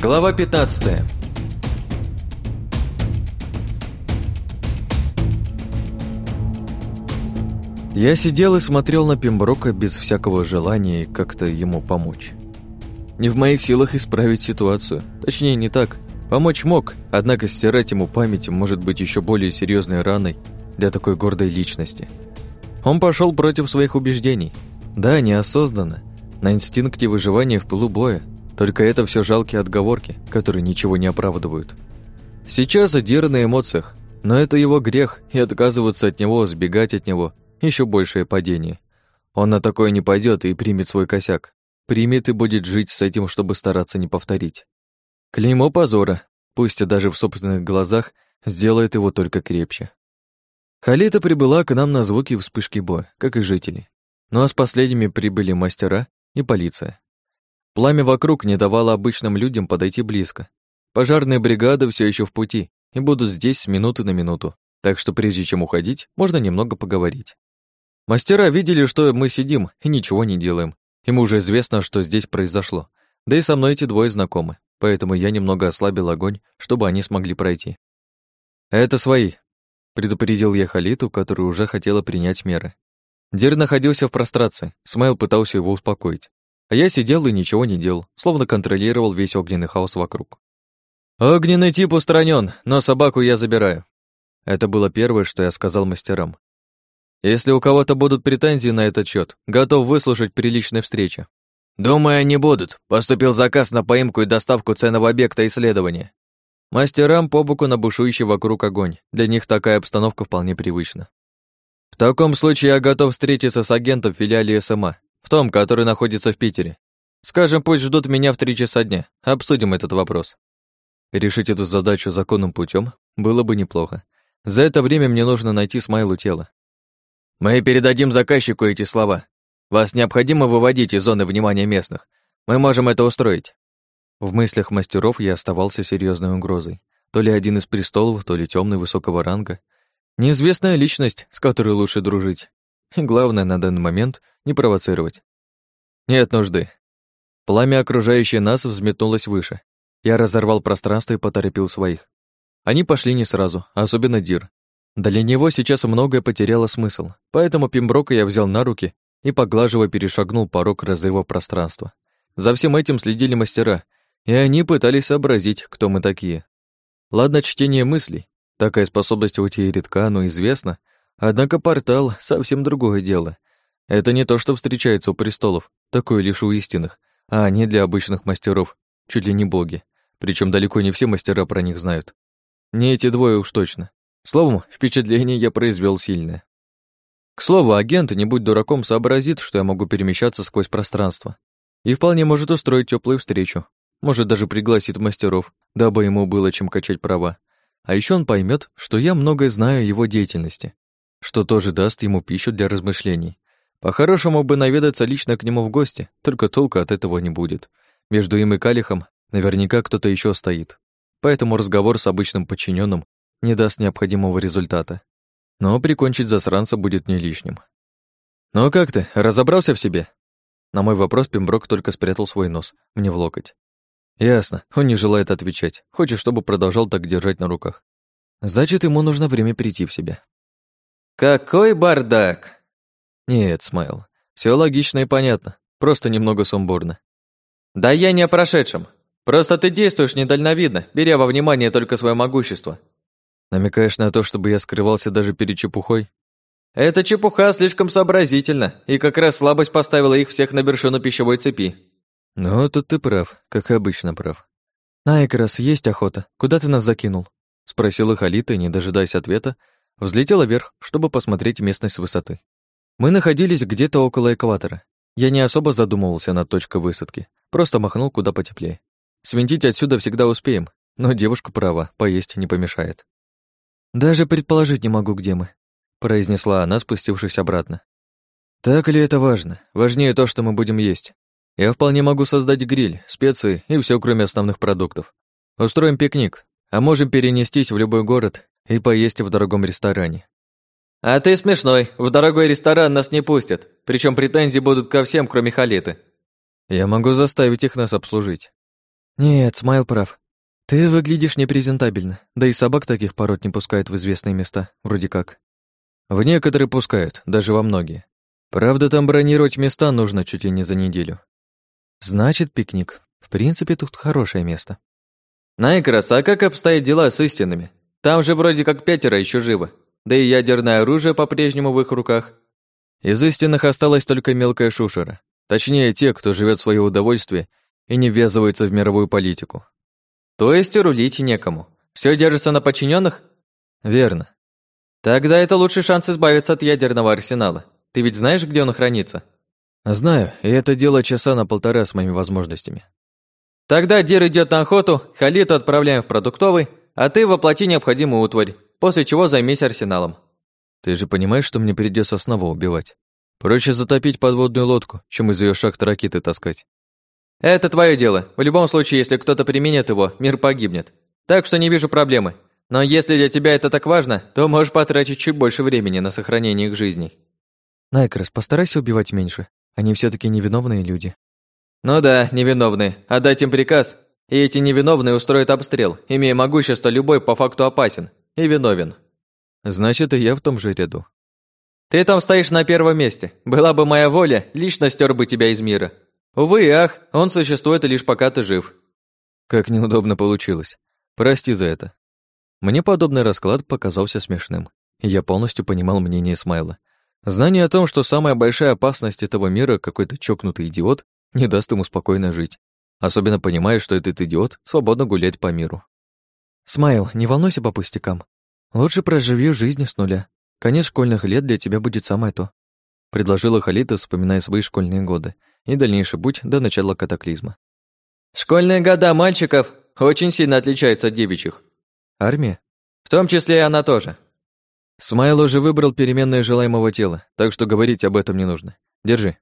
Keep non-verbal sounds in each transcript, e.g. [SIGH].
Глава 15 Я сидел и смотрел на Пемброка без всякого желания как-то ему помочь. Не в моих силах исправить ситуацию. Точнее, не так. Помочь мог, однако стирать ему память может быть еще более серьезной раной для такой гордой личности. Он пошел против своих убеждений. Да, неосознанно, на инстинкте выживания в пылу только это все жалкие отговорки, которые ничего не оправдывают. Сейчас Адир на эмоциях, но это его грех, и отказываться от него, сбегать от него – еще большее падение. Он на такое не пойдет и примет свой косяк. Примет и будет жить с этим, чтобы стараться не повторить. Клеймо позора, пусть и даже в собственных глазах, сделает его только крепче. Халита прибыла к нам на звуки вспышки боя, как и жители. Ну а с последними прибыли мастера и полиция. Пламя вокруг не давало обычным людям подойти близко. Пожарные бригады все еще в пути и будут здесь с минуты на минуту, так что прежде чем уходить, можно немного поговорить. Мастера видели, что мы сидим и ничего не делаем. Им уже известно, что здесь произошло. Да и со мной эти двое знакомы, поэтому я немного ослабил огонь, чтобы они смогли пройти. «Это свои», — предупредил я Халиту, которая уже хотела принять меры. Дир находился в прострации, Смайл пытался его успокоить. А я сидел и ничего не делал, словно контролировал весь огненный хаос вокруг. «Огненный тип устранен, но собаку я забираю». Это было первое, что я сказал мастерам. «Если у кого-то будут претензии на этот счет, готов выслушать при личной встрече». «Думаю, они будут. Поступил заказ на поимку и доставку ценного объекта исследования». Мастерам по боку на бушующий вокруг огонь. Для них такая обстановка вполне привычна. В таком случае я готов встретиться с агентом филиале СМА в том, который находится в Питере. Скажем, пусть ждут меня в три часа дня. Обсудим этот вопрос. Решить эту задачу законным путем было бы неплохо. За это время мне нужно найти Смайлу тело. Мы передадим заказчику эти слова. Вас необходимо выводить из зоны внимания местных. Мы можем это устроить. В мыслях мастеров я оставался серьезной угрозой. То ли один из престолов, то ли темный высокого ранга. Неизвестная личность, с которой лучше дружить. [LAUGHS] Главное на данный момент не провоцировать. Нет нужды. Пламя, окружающее нас, взметнулось выше. Я разорвал пространство и поторопил своих. Они пошли не сразу, особенно Дир. Для него сейчас многое потеряло смысл, поэтому Пимброка я взял на руки и, поглаживая, перешагнул порог разрыва пространства. За всем этим следили мастера, и они пытались сообразить, кто мы такие. Ладно, чтение мыслей. Такая способность уйти и но известно, Однако портал — совсем другое дело. Это не то, что встречается у престолов, такое лишь у истинных, а не для обычных мастеров, чуть ли не боги. Причем далеко не все мастера про них знают. Не эти двое уж точно. Словом, впечатление я произвел сильное. К слову, агент, не будь дураком, сообразит, что я могу перемещаться сквозь пространство. И вполне может устроить теплую встречу. Может, даже пригласит мастеров, дабы ему было чем качать права. А еще он поймет, что я многое знаю о его деятельности что тоже даст ему пищу для размышлений. По-хорошему бы наведаться лично к нему в гости, только толка от этого не будет. Между им и Калихом наверняка кто-то еще стоит. Поэтому разговор с обычным подчиненным не даст необходимого результата. Но прикончить засранца будет не лишним. «Ну как ты, разобрался в себе?» На мой вопрос Пемброк только спрятал свой нос мне в локоть. «Ясно, он не желает отвечать. Хочет, чтобы продолжал так держать на руках. Значит, ему нужно время прийти в себя. Какой бардак! Нет, Смайл, все логично и понятно, просто немного сумбурно. Да я не о прошедшем. Просто ты действуешь недальновидно, беря во внимание только свое могущество. Намекаешь на то, чтобы я скрывался даже перед чепухой? Эта чепуха слишком сообразительна, и как раз слабость поставила их всех на вершину пищевой цепи. Ну, тут ты прав, как обычно прав. На Экрос есть охота. Куда ты нас закинул? Спросила Халита, не дожидаясь ответа, Взлетела вверх, чтобы посмотреть местность с высоты. Мы находились где-то около экватора. Я не особо задумывался над точкой высадки, просто махнул куда потеплее. Свинтить отсюда всегда успеем, но девушка права, поесть не помешает. «Даже предположить не могу, где мы», — произнесла она, спустившись обратно. «Так ли это важно? Важнее то, что мы будем есть. Я вполне могу создать гриль, специи и все, кроме основных продуктов. Устроим пикник, а можем перенестись в любой город и поесть в дорогом ресторане. А ты смешной, в дорогой ресторан нас не пустят, причем претензии будут ко всем, кроме Халиты. Я могу заставить их нас обслужить. Нет, Смайл прав. Ты выглядишь непрезентабельно, да и собак таких пород не пускают в известные места, вроде как. В некоторые пускают, даже во многие. Правда, там бронировать места нужно чуть ли не за неделю. Значит, пикник. В принципе, тут хорошее место. Найкрас, а как обстоят дела с истинными? Там же вроде как пятеро еще живы. Да и ядерное оружие по-прежнему в их руках. Из истинных осталась только мелкая шушера. Точнее, те, кто живет в свое удовольствие и не ввязывается в мировую политику. То есть рулить некому. Все держится на подчиненных? Верно. Тогда это лучший шанс избавиться от ядерного арсенала. Ты ведь знаешь, где он хранится? Знаю, и это дело часа на полтора с моими возможностями. Тогда Дир идет на охоту, Халиту отправляем в продуктовый, а ты воплоти необходимую утварь, после чего займись арсеналом. Ты же понимаешь, что мне придется снова убивать. Проще затопить подводную лодку, чем из ее шахты ракеты таскать. Это твое дело. В любом случае, если кто-то применит его, мир погибнет. Так что не вижу проблемы. Но если для тебя это так важно, то можешь потратить чуть больше времени на сохранение их жизней. Найкрос, постарайся убивать меньше. Они все таки невиновные люди. Ну да, невиновные. Отдать им приказ, и эти невиновные устроят обстрел, имея могущество, любой по факту опасен и виновен. Значит, и я в том же ряду. Ты там стоишь на первом месте. Была бы моя воля, лично стер бы тебя из мира. Увы и ах, он существует лишь пока ты жив. Как неудобно получилось. Прости за это. Мне подобный расклад показался смешным, я полностью понимал мнение Смайла. Знание о том, что самая большая опасность этого мира какой-то чокнутый идиот, не даст ему спокойно жить. Особенно понимая, что этот идиот свободно гуляет по миру. «Смайл, не волнуйся по пустякам. Лучше проживи жизнь с нуля. Конец школьных лет для тебя будет самое то», предложила Халита, вспоминая свои школьные годы и дальнейший путь до начала катаклизма. «Школьные года мальчиков очень сильно отличаются от девичьих». «Армия?» «В том числе и она тоже». Смайл уже выбрал переменное желаемого тела, так что говорить об этом не нужно. Держи.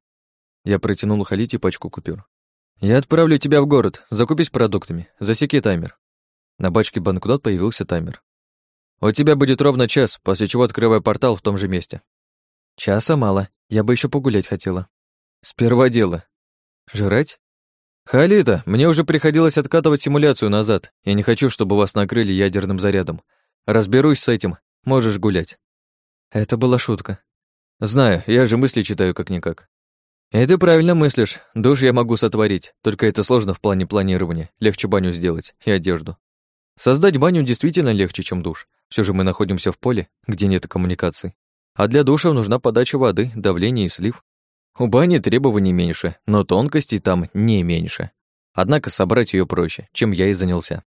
Я протянул Халите пачку купюр. Я отправлю тебя в город, закупись продуктами, засеки таймер. На бачке банкнот появился таймер. У тебя будет ровно час, после чего открывай портал в том же месте. Часа мало, я бы еще погулять хотела. Сперва дело. Жрать? Халита, мне уже приходилось откатывать симуляцию назад. Я не хочу, чтобы вас накрыли ядерным зарядом. Разберусь с этим, можешь гулять. Это была шутка. Знаю, я же мысли читаю как-никак. Ты правильно мыслишь. Душ я могу сотворить, только это сложно в плане планирования. Легче баню сделать и одежду. Создать баню действительно легче, чем душ. Все же мы находимся в поле, где нет коммуникаций. А для душа нужна подача воды, давление и слив. У бани требований меньше, но тонкостей там не меньше. Однако собрать ее проще, чем я и занялся.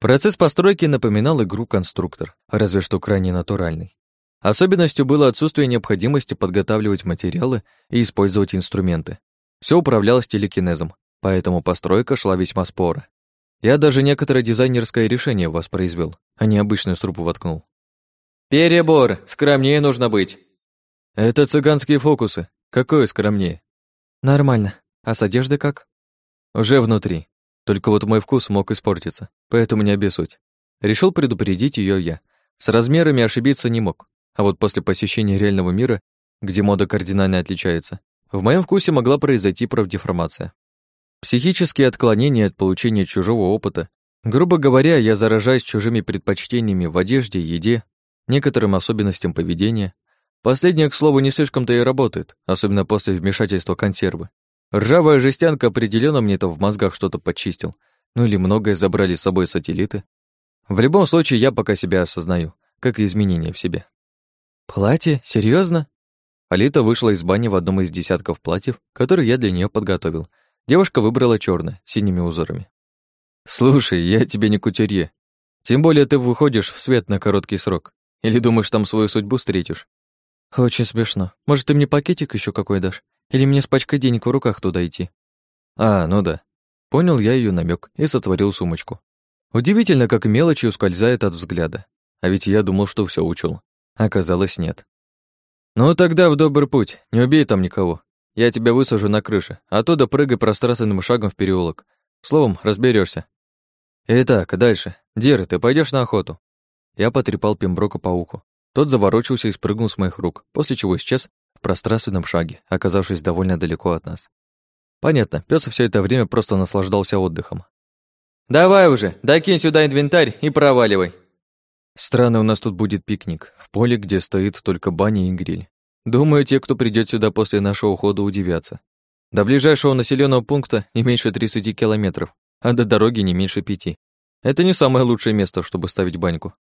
Процесс постройки напоминал игру конструктор, разве что крайне натуральный. Особенностью было отсутствие необходимости подготавливать материалы и использовать инструменты. Все управлялось телекинезом, поэтому постройка шла весьма споро. Я даже некоторое дизайнерское решение воспроизвел, а не обычную струпу воткнул. «Перебор! Скромнее нужно быть!» «Это цыганские фокусы. Какое скромнее?» «Нормально. А с одеждой как?» «Уже внутри. Только вот мой вкус мог испортиться, поэтому не обессудь. Решил предупредить ее я. С размерами ошибиться не мог. А вот после посещения реального мира, где мода кардинально отличается, в моем вкусе могла произойти профдеформация. Психические отклонения от получения чужого опыта. Грубо говоря, я заражаюсь чужими предпочтениями в одежде, еде, некоторым особенностям поведения. Последнее, к слову, не слишком-то и работает, особенно после вмешательства консервы. Ржавая жестянка определенно мне-то в мозгах что-то почистил. Ну или многое забрали с собой сателлиты. В любом случае, я пока себя осознаю, как и изменения в себе. «Платье? Серьезно? Алита вышла из бани в одном из десятков платьев, которые я для нее подготовил. Девушка выбрала черное, с синими узорами. «Слушай, я тебе не кутюрье. Тем более ты выходишь в свет на короткий срок. Или думаешь, там свою судьбу встретишь?» «Очень смешно. Может, ты мне пакетик еще какой дашь? Или мне с пачкой денег в руках туда идти?» «А, ну да». Понял я ее намек и сотворил сумочку. Удивительно, как мелочи ускользает от взгляда. А ведь я думал, что все учел. Оказалось, нет. «Ну тогда в добрый путь, не убей там никого. Я тебя высажу на крыше, оттуда прыгай пространственным шагом в переулок. Словом, разберешься. Итак, дальше. Дир, ты пойдешь на охоту?» Я потрепал Пемброка по уху. Тот заворочился и спрыгнул с моих рук, после чего исчез в пространственном шаге, оказавшись довольно далеко от нас. Понятно, пёс все это время просто наслаждался отдыхом. Давай уже, докинь сюда инвентарь и проваливай. Странно у нас тут будет пикник, в поле, где стоит только баня и гриль. Думаю, те, кто придет сюда после нашего ухода, удивятся. До ближайшего населенного пункта не меньше 30 километров, а до дороги не меньше пяти. Это не самое лучшее место, чтобы ставить баньку.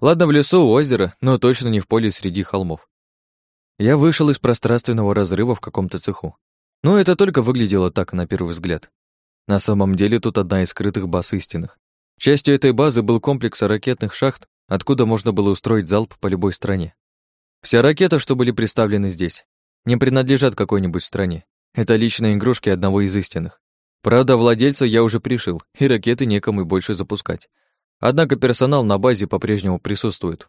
Ладно, в лесу, у озера, но точно не в поле среди холмов. Я вышел из пространственного разрыва в каком-то цеху. Но это только выглядело так, на первый взгляд. На самом деле тут одна из скрытых баз истинных. Частью этой базы был комплекс ракетных шахт, откуда можно было устроить залп по любой стране. Все ракеты, что были представлены здесь, не принадлежат какой-нибудь стране. Это личные игрушки одного из истинных. Правда, владельца я уже пришил, и ракеты некому больше запускать. Однако персонал на базе по-прежнему присутствует.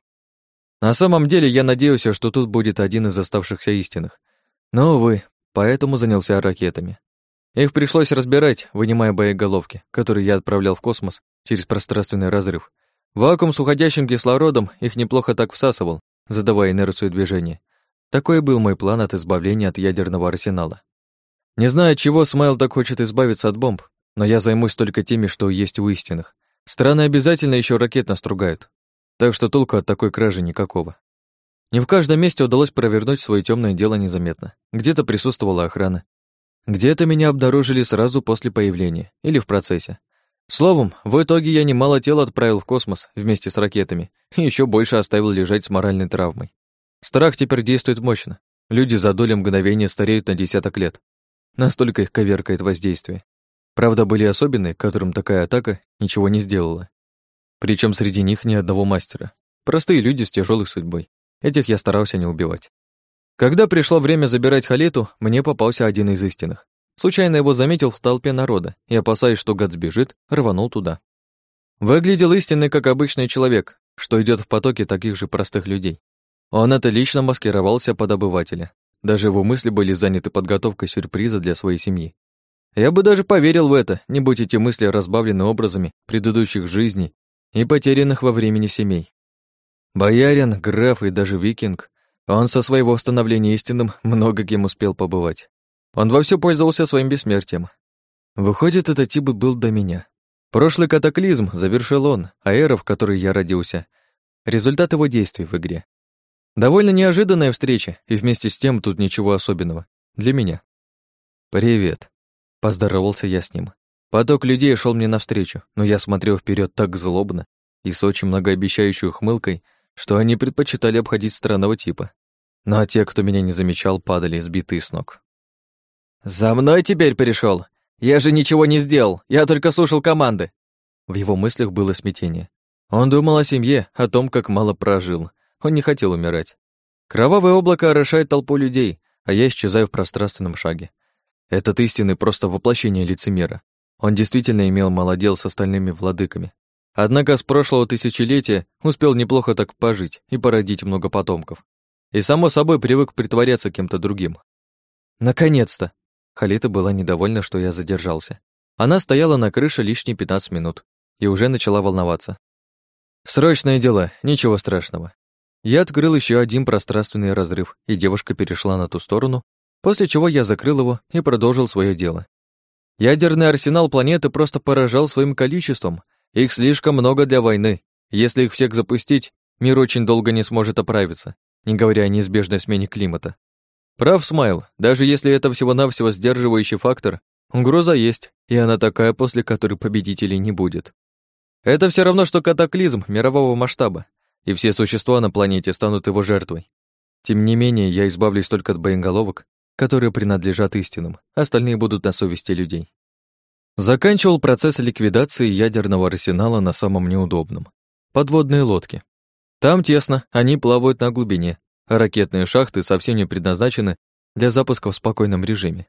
На самом деле я надеялся, что тут будет один из оставшихся истинных. Но, увы, поэтому занялся ракетами. Их пришлось разбирать, вынимая боеголовки, которые я отправлял в космос через пространственный разрыв. Вакуум с уходящим кислородом их неплохо так всасывал, задавая инерцию движения. Такой был мой план от избавления от ядерного арсенала. Не знаю, чего Смайл так хочет избавиться от бомб, но я займусь только теми, что есть у истинных. Страны обязательно еще ракет настругают, так что толку от такой кражи никакого. Не в каждом месте удалось провернуть свое темное дело незаметно. Где-то присутствовала охрана. Где-то меня обнаружили сразу после появления или в процессе. Словом, в итоге я немало тел отправил в космос вместе с ракетами и еще больше оставил лежать с моральной травмой. Страх теперь действует мощно. Люди за доли мгновения стареют на десяток лет. Настолько их коверкает воздействие. Правда, были особенные, которым такая атака ничего не сделала. Причем среди них ни одного мастера. Простые люди с тяжелой судьбой. Этих я старался не убивать. Когда пришло время забирать Халету, мне попался один из истинных. Случайно его заметил в толпе народа и, опасаясь, что гад сбежит, рванул туда. Выглядел истинный, как обычный человек, что идет в потоке таких же простых людей. Он это лично маскировался под обывателя. Даже его мысли были заняты подготовкой сюрприза для своей семьи. Я бы даже поверил в это, не будь эти мысли разбавлены образами предыдущих жизней и потерянных во времени семей. Боярин, граф и даже викинг, он со своего становления истинным много кем успел побывать. Он вовсю пользовался своим бессмертием. Выходит, этот тип был до меня. Прошлый катаклизм завершил он, а эра, в которой я родился, результат его действий в игре. Довольно неожиданная встреча, и вместе с тем тут ничего особенного. Для меня. «Привет», — поздоровался я с ним. Поток людей шел мне навстречу, но я смотрел вперед так злобно и с очень многообещающей ухмылкой, что они предпочитали обходить странного типа. Ну а те, кто меня не замечал, падали сбитые с ног. «За мной теперь перешел. Я же ничего не сделал, я только слушал команды!» В его мыслях было смятение. Он думал о семье, о том, как мало прожил. Он не хотел умирать. Кровавое облако орошает толпу людей, а я исчезаю в пространственном шаге. Этот истинный просто воплощение лицемера. Он действительно имел мало дел с остальными владыками. Однако с прошлого тысячелетия успел неплохо так пожить и породить много потомков. И, само собой, привык притворяться кем-то другим. Наконец-то! Халита была недовольна, что я задержался. Она стояла на крыше лишние 15 минут и уже начала волноваться. Срочное дело, ничего страшного. Я открыл еще один пространственный разрыв, и девушка перешла на ту сторону, после чего я закрыл его и продолжил свое дело. Ядерный арсенал планеты просто поражал своим количеством. Их слишком много для войны. Если их всех запустить, мир очень долго не сможет оправиться, не говоря о неизбежной смене климата. Прав Смайл, даже если это всего-навсего сдерживающий фактор, угроза есть, и она такая, после которой победителей не будет. Это все равно, что катаклизм мирового масштаба, и все существа на планете станут его жертвой. Тем не менее, я избавлюсь только от боеголовок, которые принадлежат истинным, остальные будут на совести людей. Заканчивал процесс ликвидации ядерного арсенала на самом неудобном. Подводные лодки. Там тесно, они плавают на глубине, Ракетные шахты совсем не предназначены для запуска в спокойном режиме.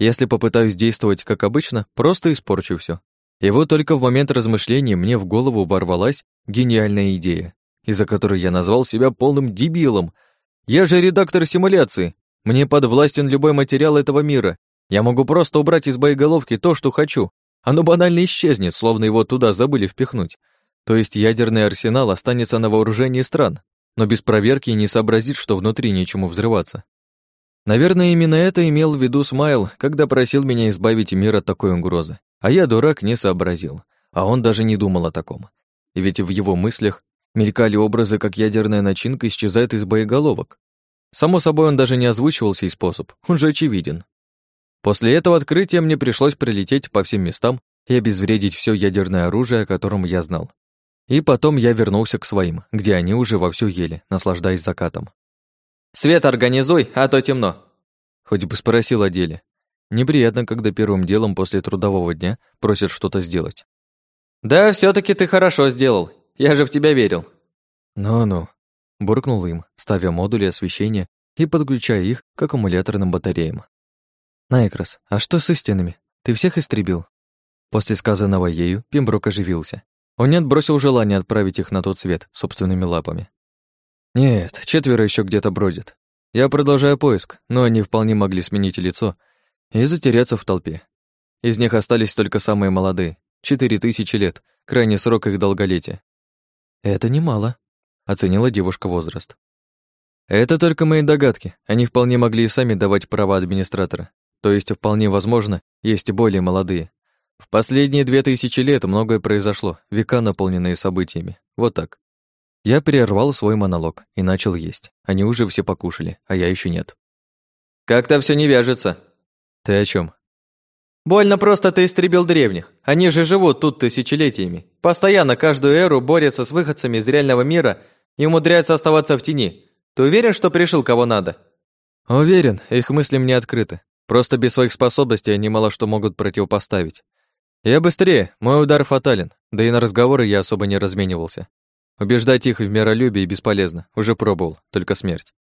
Если попытаюсь действовать как обычно, просто испорчу все. И вот только в момент размышления мне в голову ворвалась гениальная идея, из-за которой я назвал себя полным дебилом. Я же редактор симуляции. Мне подвластен любой материал этого мира. Я могу просто убрать из боеголовки то, что хочу. Оно банально исчезнет, словно его туда забыли впихнуть. То есть ядерный арсенал останется на вооружении стран, но без проверки не сообразит, что внутри нечему взрываться. Наверное, именно это имел в виду Смайл, когда просил меня избавить мир от такой угрозы. А я, дурак, не сообразил. а он даже не думал о таком. И ведь в его мыслях мелькали образы, как ядерная начинка исчезает из боеголовок. Само собой, он даже не озвучивал сей способ, он же очевиден. После этого открытия мне пришлось прилететь по всем местам и обезвредить все ядерное оружие, о котором я знал. И потом я вернулся к своим, где они уже вовсю ели, наслаждаясь закатом. «Свет организуй, а то темно», Хоть бы спросил о деле. Неприятно, когда первым делом после трудового дня просят что-то сделать. «Да, все таки ты хорошо сделал. Я же в тебя верил». «Ну-ну», — буркнул им, ставя модули освещения и подключая их к аккумуляторным батареям. «Найкрас, а что с истинами? Ты всех истребил?» После сказанного ею Пимброк оживился. Он не отбросил желание отправить их на тот свет собственными лапами. «Нет, четверо еще где-то бродят. Я продолжаю поиск, но они вполне могли сменить лицо и затеряться в толпе. Из них остались только самые молодые, четыре тысячи лет, крайний срок их долголетия. «Это немало», — оценила девушка возраст. «Это только мои догадки. Они вполне могли и сами давать права администратора. То есть, вполне возможно, есть и более молодые. В последние две тысячи лет многое произошло, века наполненные событиями. Вот так. Я прервал свой монолог и начал есть. Они уже все покушали, а я еще нет. «Как-то все не вяжется». «Ты о чем? «Больно просто ты истребил древних. Они же живут тут тысячелетиями. Постоянно каждую эру борются с выходцами из реального мира и умудряются оставаться в тени. Ты уверен, что пришил кого надо?» «Уверен, их мысли мне открыты. Просто без своих способностей они мало что могут противопоставить. Я быстрее, мой удар фатален, да и на разговоры я особо не разменивался. Убеждать их в миролюбии бесполезно. Уже пробовал, только смерть.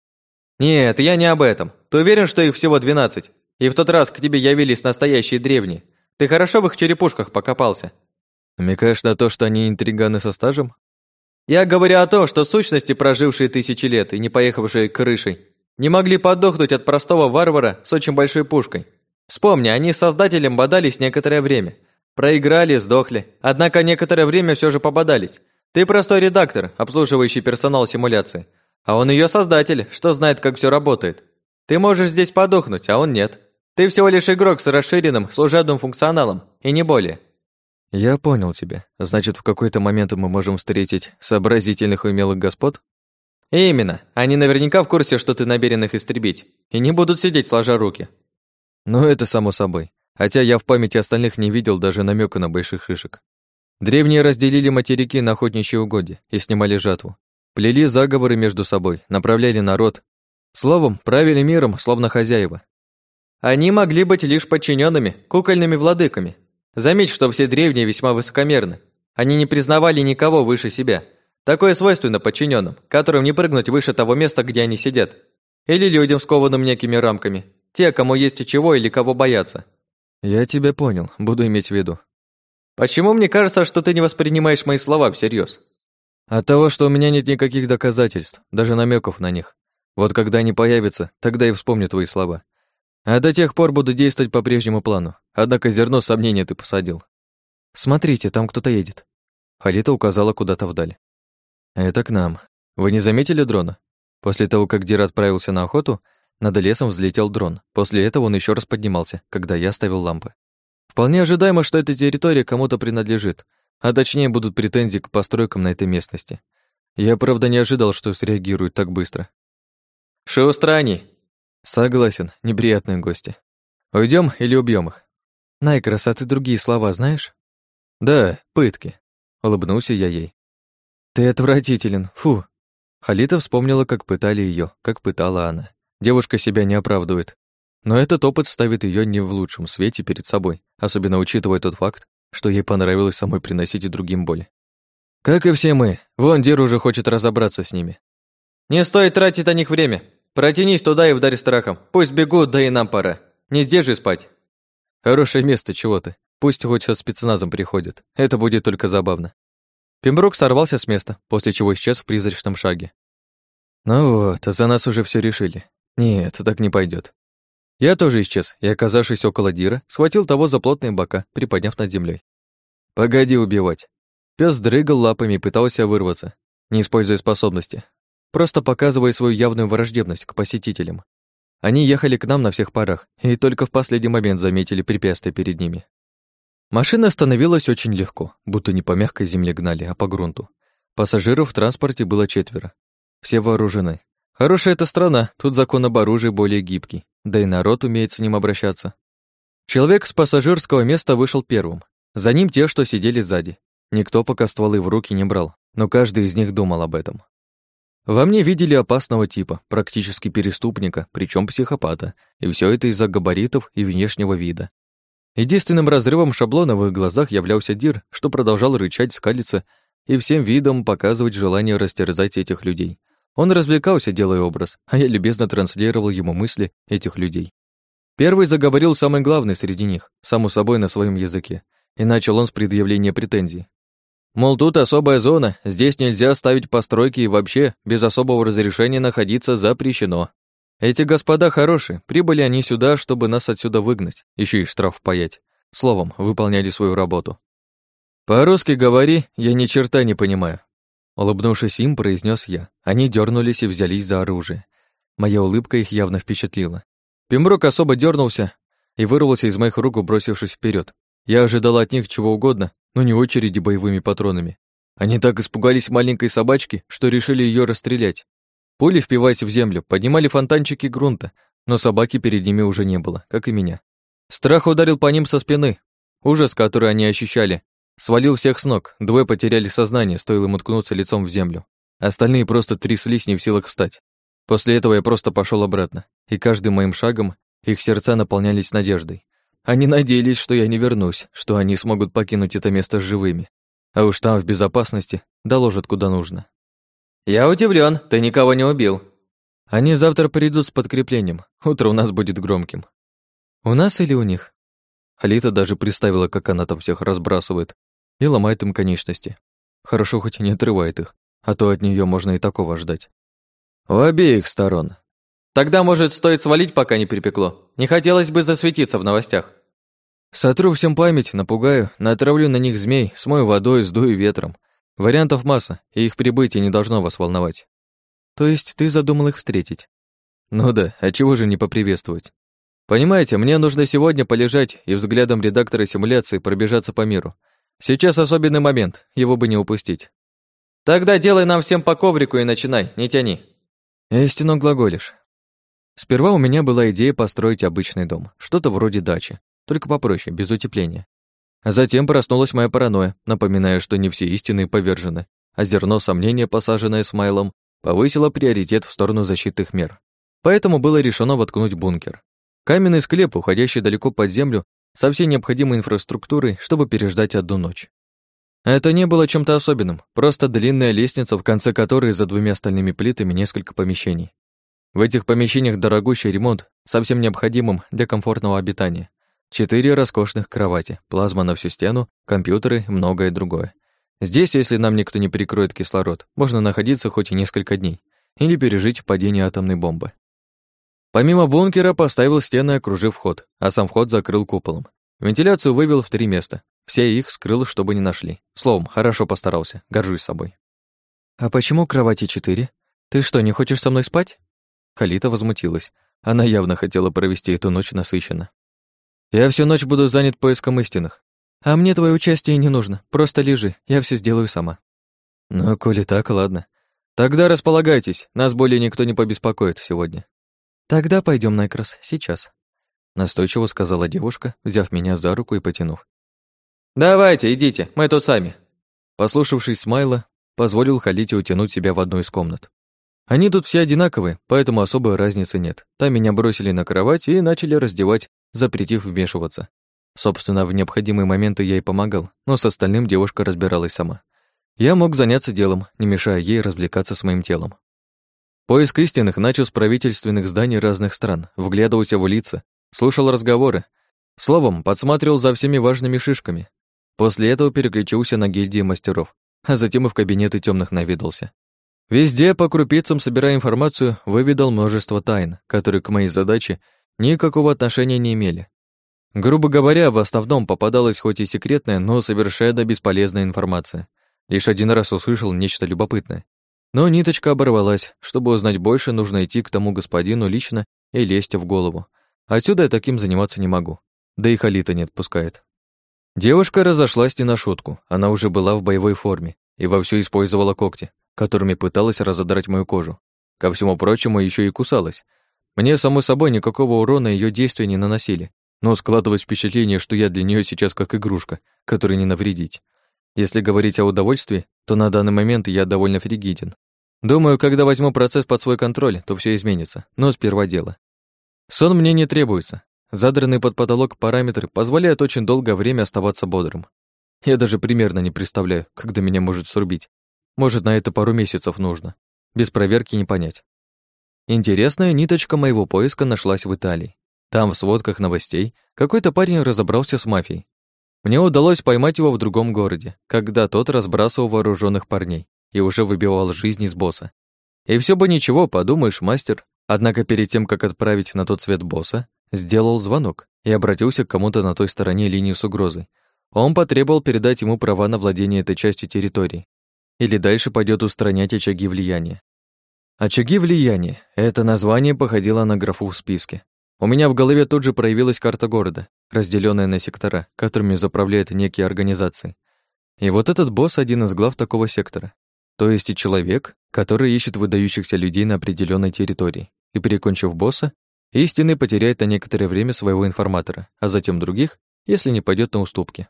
Нет, я не об этом. Ты уверен, что их всего двенадцать? И в тот раз к тебе явились настоящие древние. Ты хорошо в их черепушках покопался. Намекаешь на то, что они интриганы со стажем? Я говорю о том, что сущности, прожившие тысячи лет и не поехавшие крышей, не могли подохнуть от простого варвара с очень большой пушкой. Вспомни, они с создателем бодались некоторое время. Проиграли, сдохли. Однако некоторое время все же пободались. Ты простой редактор, обслуживающий персонал симуляции. А он ее создатель, что знает, как все работает. Ты можешь здесь подохнуть, а он нет. Ты всего лишь игрок с расширенным, служебным функционалом, и не более. Я понял тебя. Значит, в какой-то момент мы можем встретить сообразительных и умелых господ? Именно. Они наверняка в курсе, что ты намерен их истребить, и не будут сидеть сложа руки. Ну, это само собой. Хотя я в памяти остальных не видел даже намека на больших шишек. Древние разделили материки на охотничьи угодья и снимали жатву. Плели заговоры между собой, направляли народ. Словом, правили миром, словно хозяева. Они могли быть лишь подчиненными, кукольными владыками. Заметь, что все древние весьма высокомерны. Они не признавали никого выше себя. Такое свойственно подчиненным, которым не прыгнуть выше того места, где они сидят. Или людям, скованным некими рамками. Те, кому есть чего или кого бояться. Я тебя понял, буду иметь в виду. Почему мне кажется, что ты не воспринимаешь мои слова всерьез? От того, что у меня нет никаких доказательств, даже намеков на них. Вот когда они появятся, тогда и вспомню твои слова. А до тех пор буду действовать по прежнему плану. Однако зерно сомнения ты посадил. Смотрите, там кто-то едет. Халита указала куда-то вдаль. Это к нам. Вы не заметили дрона? После того, как Дир отправился на охоту, над лесом взлетел дрон. После этого он еще раз поднимался, когда я ставил лампы. Вполне ожидаемо, что эта территория кому-то принадлежит, а точнее будут претензии к постройкам на этой местности. Я, правда, не ожидал, что среагируют так быстро. Шустро они. Согласен, неприятные гости. Уйдем или убьем их? Найкрас, а ты другие слова знаешь? Да, пытки. Улыбнулся я ей. Ты отвратителен, фу. Халита вспомнила, как пытали ее, как пытала она. Девушка себя не оправдывает. Но этот опыт ставит ее не в лучшем свете перед собой, особенно учитывая тот факт, что ей понравилось самой приносить и другим боль. Как и все мы, вон Дир уже хочет разобраться с ними. Не стоит тратить на них время. Протянись туда и вдарь страхом. Пусть бегут, да и нам пора. Не здесь же спать. Хорошее место, чего ты. Пусть хоть со спецназом приходят. Это будет только забавно. Пембрук сорвался с места, после чего исчез в призрачном шаге. Ну вот, за нас уже все решили. Нет, так не пойдет. Я тоже исчез и, оказавшись около Дира, схватил того за плотные бока, приподняв над землей. «Погоди убивать». Пес дрыгал лапами и пытался вырваться, не используя способности, просто показывая свою явную враждебность к посетителям. Они ехали к нам на всех парах и только в последний момент заметили препятствие перед ними. Машина остановилась очень легко, будто не по мягкой земле гнали, а по грунту. Пассажиров в транспорте было четверо. Все вооружены. Хорошая эта страна, тут закон об оружии более гибкий, да и народ умеет с ним обращаться. Человек с пассажирского места вышел первым. За ним те, что сидели сзади. Никто пока стволы в руки не брал, но каждый из них думал об этом. Во мне видели опасного типа, практически переступника, причем психопата, и все это из-за габаритов и внешнего вида. Единственным разрывом шаблона в их глазах являлся Дир, что продолжал рычать, скалиться и всем видом показывать желание растерзать этих людей. Он развлекался, делая образ, а я любезно транслировал ему мысли этих людей. Первый заговорил самый главный среди них, само собой на своем языке, и начал он с предъявления претензий. Мол, тут особая зона, здесь нельзя ставить постройки и вообще без особого разрешения находиться запрещено. Эти господа хорошие, прибыли они сюда, чтобы нас отсюда выгнать, еще и штраф паять. Словом, выполняли свою работу. «По-русски говори, я ни черта не понимаю», Улыбнувшись им, произнес я. Они дернулись и взялись за оружие. Моя улыбка их явно впечатлила. Пемброк особо дернулся и вырвался из моих рук, бросившись вперед. Я ожидал от них чего угодно, но не очереди боевыми патронами. Они так испугались маленькой собачки, что решили ее расстрелять. Пули, впиваясь в землю, поднимали фонтанчики грунта, но собаки перед ними уже не было, как и меня. Страх ударил по ним со спины. Ужас, который они ощущали, свалил всех с ног. Двое потеряли сознание, стоило им уткнуться лицом в землю. Остальные просто тряслись, не в силах встать. После этого я просто пошел обратно, и каждым моим шагом их сердца наполнялись надеждой. Они надеялись, что я не вернусь, что они смогут покинуть это место живыми. А уж там, в безопасности, доложат куда нужно. «Я удивлен, ты никого не убил». «Они завтра придут с подкреплением. Утро у нас будет громким». «У нас или у них?» Алита даже представила, как она там всех разбрасывает и ломает им конечности. Хорошо хоть не отрывает их, а то от нее можно и такого ждать. «У обеих сторон», Тогда, может, стоит свалить, пока не припекло. Не хотелось бы засветиться в новостях. Сотру всем память, напугаю, натравлю на них змей, смою водой, сдую ветром. Вариантов масса, и их прибытие не должно вас волновать. То есть ты задумал их встретить? Ну да, а чего же не поприветствовать? Понимаете, мне нужно сегодня полежать и взглядом редактора симуляции пробежаться по миру. Сейчас особенный момент, его бы не упустить. Тогда делай нам всем по коврику и начинай, не тяни. Истинно глаголишь. Сперва у меня была идея построить обычный дом, что-то вроде дачи, только попроще, без утепления. А затем проснулась моя паранойя, напоминая, что не все истины повержены, а зерно сомнения, посаженное Смайлом, повысило приоритет в сторону защитных мер. Поэтому было решено воткнуть бункер. Каменный склеп, уходящий далеко под землю, со всей необходимой инфраструктурой, чтобы переждать одну ночь. Это не было чем-то особенным, просто длинная лестница, в конце которой за двумя остальными плитами несколько помещений. В этих помещениях дорогущий ремонт, совсем необходимым для комфортного обитания. Четыре роскошных кровати, плазма на всю стену, компьютеры многое другое. Здесь, если нам никто не перекроет кислород, можно находиться хоть и несколько дней или пережить падение атомной бомбы. Помимо бункера поставил стены, окружив вход, а сам вход закрыл куполом. Вентиляцию вывел в три места. Все их скрыл, чтобы не нашли. Словом, хорошо постарался, горжусь собой. «А почему кровати четыре? Ты что, не хочешь со мной спать?» Калита возмутилась. Она явно хотела провести эту ночь насыщенно. «Я всю ночь буду занят поиском истинных. А мне твое участие не нужно. Просто лежи, я все сделаю сама». «Ну, коли так, ладно. Тогда располагайтесь, нас более никто не побеспокоит сегодня». «Тогда пойдем, Найкрас, сейчас», — настойчиво сказала девушка, взяв меня за руку и потянув. «Давайте, идите, мы тут сами». Послушавшись Смайла, позволил Халите утянуть себя в одну из комнат. Они тут все одинаковые, поэтому особой разницы нет. Там меня бросили на кровать и начали раздевать, запретив вмешиваться. Собственно, в необходимые моменты я и помогал, но с остальным девушка разбиралась сама. Я мог заняться делом, не мешая ей развлекаться с моим телом. Поиск истинных начал с правительственных зданий разных стран, вглядывался в лица, слушал разговоры, словом, подсматривал за всеми важными шишками. После этого переключился на гильдии мастеров, а затем и в кабинеты темных наведался. Везде, по крупицам собирая информацию, выведал множество тайн, которые к моей задаче никакого отношения не имели. Грубо говоря, в основном попадалась хоть и секретная, но совершенно бесполезная информация. Лишь один раз услышал нечто любопытное. Но ниточка оборвалась. Чтобы узнать больше, нужно идти к тому господину лично и лезть в голову. Отсюда я таким заниматься не могу. Да и Халита не отпускает. Девушка разошлась не на шутку. Она уже была в боевой форме и вовсю использовала когти, которыми пыталась разодрать мою кожу. Ко всему прочему, еще и кусалась. Мне, само собой, никакого урона ее действия не наносили, но складывалось впечатление, что я для нее сейчас как игрушка, которой не навредить. Если говорить о удовольствии, то на данный момент я довольно фригиден. Думаю, когда возьму процесс под свой контроль, то все изменится, но сперва дело. Сон мне не требуется. Задранные под потолок параметры позволяют очень долгое время оставаться бодрым. Я даже примерно не представляю, когда меня может срубить. Может, на это пару месяцев нужно. Без проверки не понять. Интересная ниточка моего поиска нашлась в Италии. Там, в сводках новостей, какой-то парень разобрался с мафией. Мне удалось поймать его в другом городе, когда тот разбрасывал вооруженных парней и уже выбивал жизнь из босса. И все бы ничего, подумаешь, мастер. Однако перед тем, как отправить на тот свет босса, сделал звонок и обратился к кому-то на той стороне линии с угрозой. Он потребовал передать ему права на владение этой частью территории. Или дальше пойдет устранять очаги влияния. Очаги влияния — это название походило на графу в списке. У меня в голове тут же проявилась карта города, разделенная на сектора, которыми заправляют некие организации. И вот этот босс один из глав такого сектора. То есть и человек, который ищет выдающихся людей на определенной территории. И перекончив босса, истинный потеряет на некоторое время своего информатора, а затем других, если не пойдет на уступки.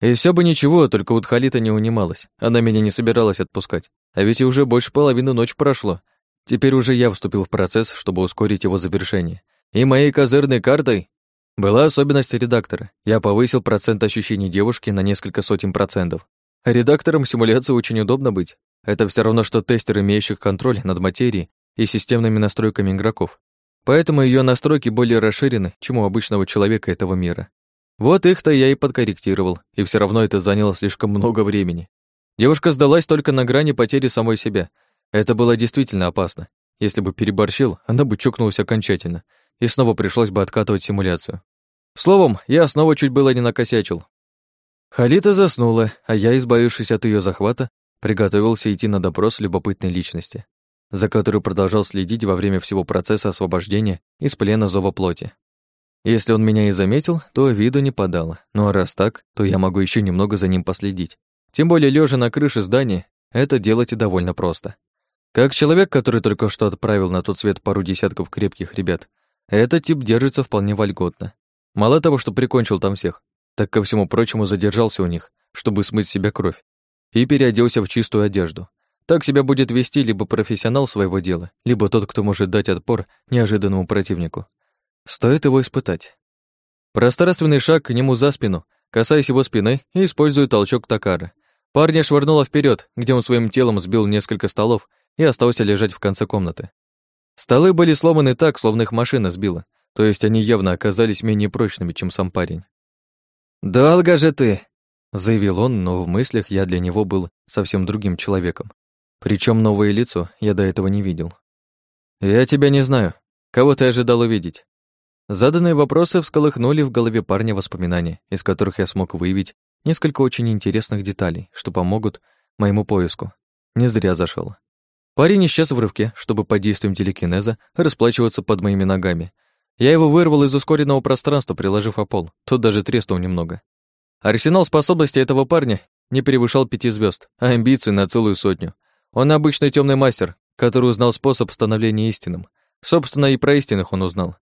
И все бы ничего, только вот Халита не унималась. Она меня не собиралась отпускать. А ведь и уже больше половины ночи прошло. Теперь уже я вступил в процесс, чтобы ускорить его завершение. И моей козырной картой была особенность редактора. Я повысил процент ощущений девушки на несколько сотен процентов. Редактором симуляции очень удобно быть. Это все равно, что тестер, имеющих контроль над материей и системными настройками игроков. Поэтому ее настройки более расширены, чем у обычного человека этого мира. Вот их-то я и подкорректировал, и все равно это заняло слишком много времени. Девушка сдалась только на грани потери самой себя. Это было действительно опасно. Если бы переборщил, она бы чокнулась окончательно, и снова пришлось бы откатывать симуляцию. Словом, я снова чуть было не накосячил. Халита заснула, а я, избавившись от ее захвата, приготовился идти на допрос любопытной личности, за которой продолжал следить во время всего процесса освобождения из плена зова плоти. Если он меня и заметил, то виду не подал, ну а раз так, то я могу еще немного за ним последить. Тем более лежа на крыше здания, это делать и довольно просто. Как человек, который только что отправил на тот свет пару десятков крепких ребят, этот тип держится вполне вольготно. Мало того, что прикончил там всех, так ко всему прочему задержался у них, чтобы смыть с себя кровь, и переоделся в чистую одежду. Так себя будет вести либо профессионал своего дела, либо тот, кто может дать отпор неожиданному противнику. Стоит его испытать. Пространственный шаг к нему за спину, касаясь его спины и используя толчок Такара. Парня швырнуло вперед, где он своим телом сбил несколько столов и остался лежать в конце комнаты. Столы были сломаны так, словно их машина сбила, то есть они явно оказались менее прочными, чем сам парень. «Долго же ты!» — заявил он, но в мыслях я для него был совсем другим человеком. Причем новое лицо я до этого не видел. «Я тебя не знаю. Кого ты ожидал увидеть?» Заданные вопросы всколыхнули в голове парня воспоминания, из которых я смог выявить несколько очень интересных деталей, что помогут моему поиску. Не зря зашел. Парень исчез в рывке, чтобы под действием телекинеза расплачиваться под моими ногами. Я его вырвал из ускоренного пространства, приложив о пол. Тут даже треснул немного. Арсенал способностей этого парня не превышал пяти звезд, а амбиции на целую сотню. Он обычный темный мастер, который узнал способ становления истинным. Собственно, и про истинных он узнал.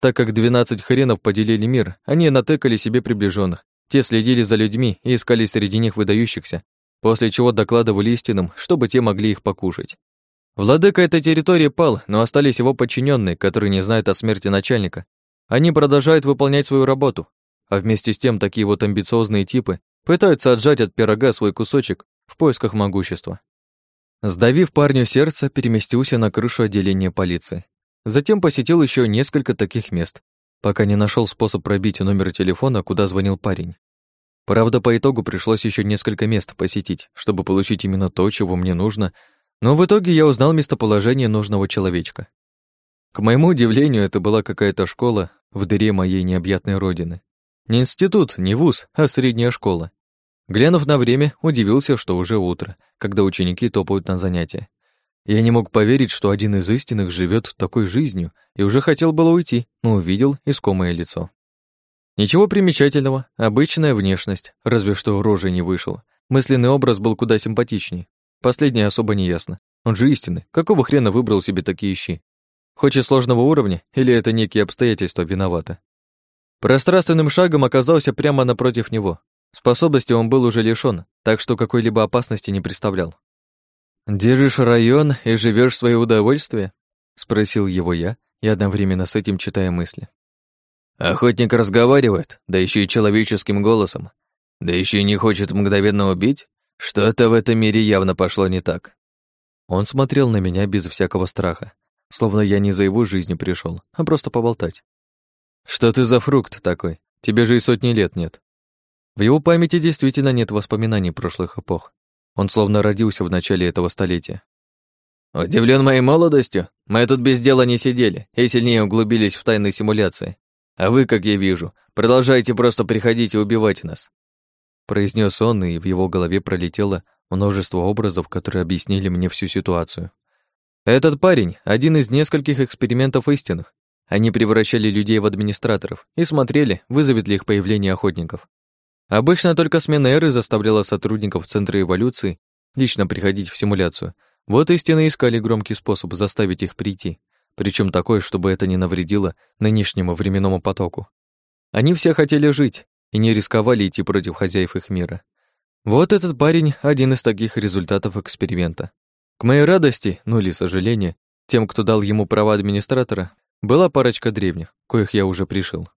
Так как двенадцать хренов поделили мир, они натыкали себе приближенных. Те следили за людьми и искали среди них выдающихся, после чего докладывали истинным, чтобы те могли их покушать. Владыка этой территории пал, но остались его подчиненные, которые не знают о смерти начальника. Они продолжают выполнять свою работу, а вместе с тем такие вот амбициозные типы пытаются отжать от пирога свой кусочек в поисках могущества. Сдавив парню сердце, переместился на крышу отделения полиции. Затем посетил еще несколько таких мест, пока не нашел способ пробить номер телефона, куда звонил парень. Правда, по итогу пришлось еще несколько мест посетить, чтобы получить именно то, чего мне нужно но в итоге я узнал местоположение нужного человечка. К моему удивлению, это была какая-то школа в дыре моей необъятной родины. Не институт, не вуз, а средняя школа. Глянув на время, удивился, что уже утро, когда ученики топают на занятия. Я не мог поверить, что один из истинных живет такой жизнью, и уже хотел было уйти, но увидел искомое лицо. Ничего примечательного, обычная внешность, разве что рожей не вышел. Мысленный образ был куда симпатичнее. Последнее особо не ясно. Он же истинный. Какого хрена выбрал себе такие щи? Хоть и сложного уровня, или это некие обстоятельства виноваты? Пространственным шагом оказался прямо напротив него. Способности он был уже лишён, так что какой-либо опасности не представлял. «Держишь район и живешь в своё удовольствие?» — спросил его я, и одновременно с этим читая мысли. «Охотник разговаривает, да ещё и человеческим голосом, да ещё и не хочет мгновенно убить? Что-то в этом мире явно пошло не так». Он смотрел на меня без всякого страха, словно я не за его жизнью пришел, а просто поболтать. «Что ты за фрукт такой? Тебе же и сотни лет нет». В его памяти действительно нет воспоминаний прошлых эпох. Он словно родился в начале этого столетия. Удивлен моей молодостью? Мы тут без дела не сидели и сильнее углубились в тайны симуляции. А вы, как я вижу, продолжаете просто приходить и убивать нас. Произнес он, и в его голове пролетело множество образов, которые объяснили мне всю ситуацию. Этот парень — один из нескольких экспериментов истинных. Они превращали людей в администраторов и смотрели, вызовет ли их появление охотников. Обычно только смена эры заставляла сотрудников Центра эволюции лично приходить в симуляцию. Вот истинно искали громкий способ заставить их прийти, причем такой, чтобы это не навредило нынешнему временному потоку. Они все хотели жить и не рисковали идти против хозяев их мира. Вот этот парень — один из таких результатов эксперимента. К моей радости, ну или сожалению, тем, кто дал ему права администратора, была парочка древних, коих я уже пришил.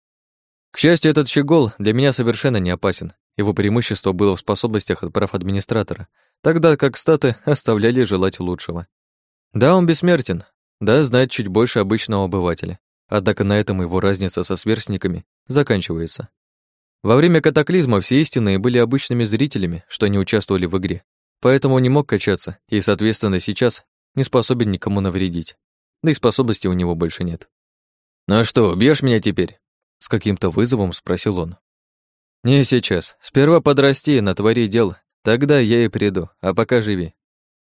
К счастью, этот щегол для меня совершенно не опасен. Его преимущество было в способностях от прав администратора, тогда как статы оставляли желать лучшего. Да, он бессмертен, да, знает чуть больше обычного обывателя, однако на этом его разница со сверстниками заканчивается. Во время катаклизма все истинные были обычными зрителями, что не участвовали в игре, поэтому не мог качаться и, соответственно, сейчас не способен никому навредить. Да и способностей у него больше нет. «Ну что, убьешь меня теперь?» С каким-то вызовом спросил он. «Не сейчас. Сперва подрасти, натвори дел. Тогда я и приду, а пока живи».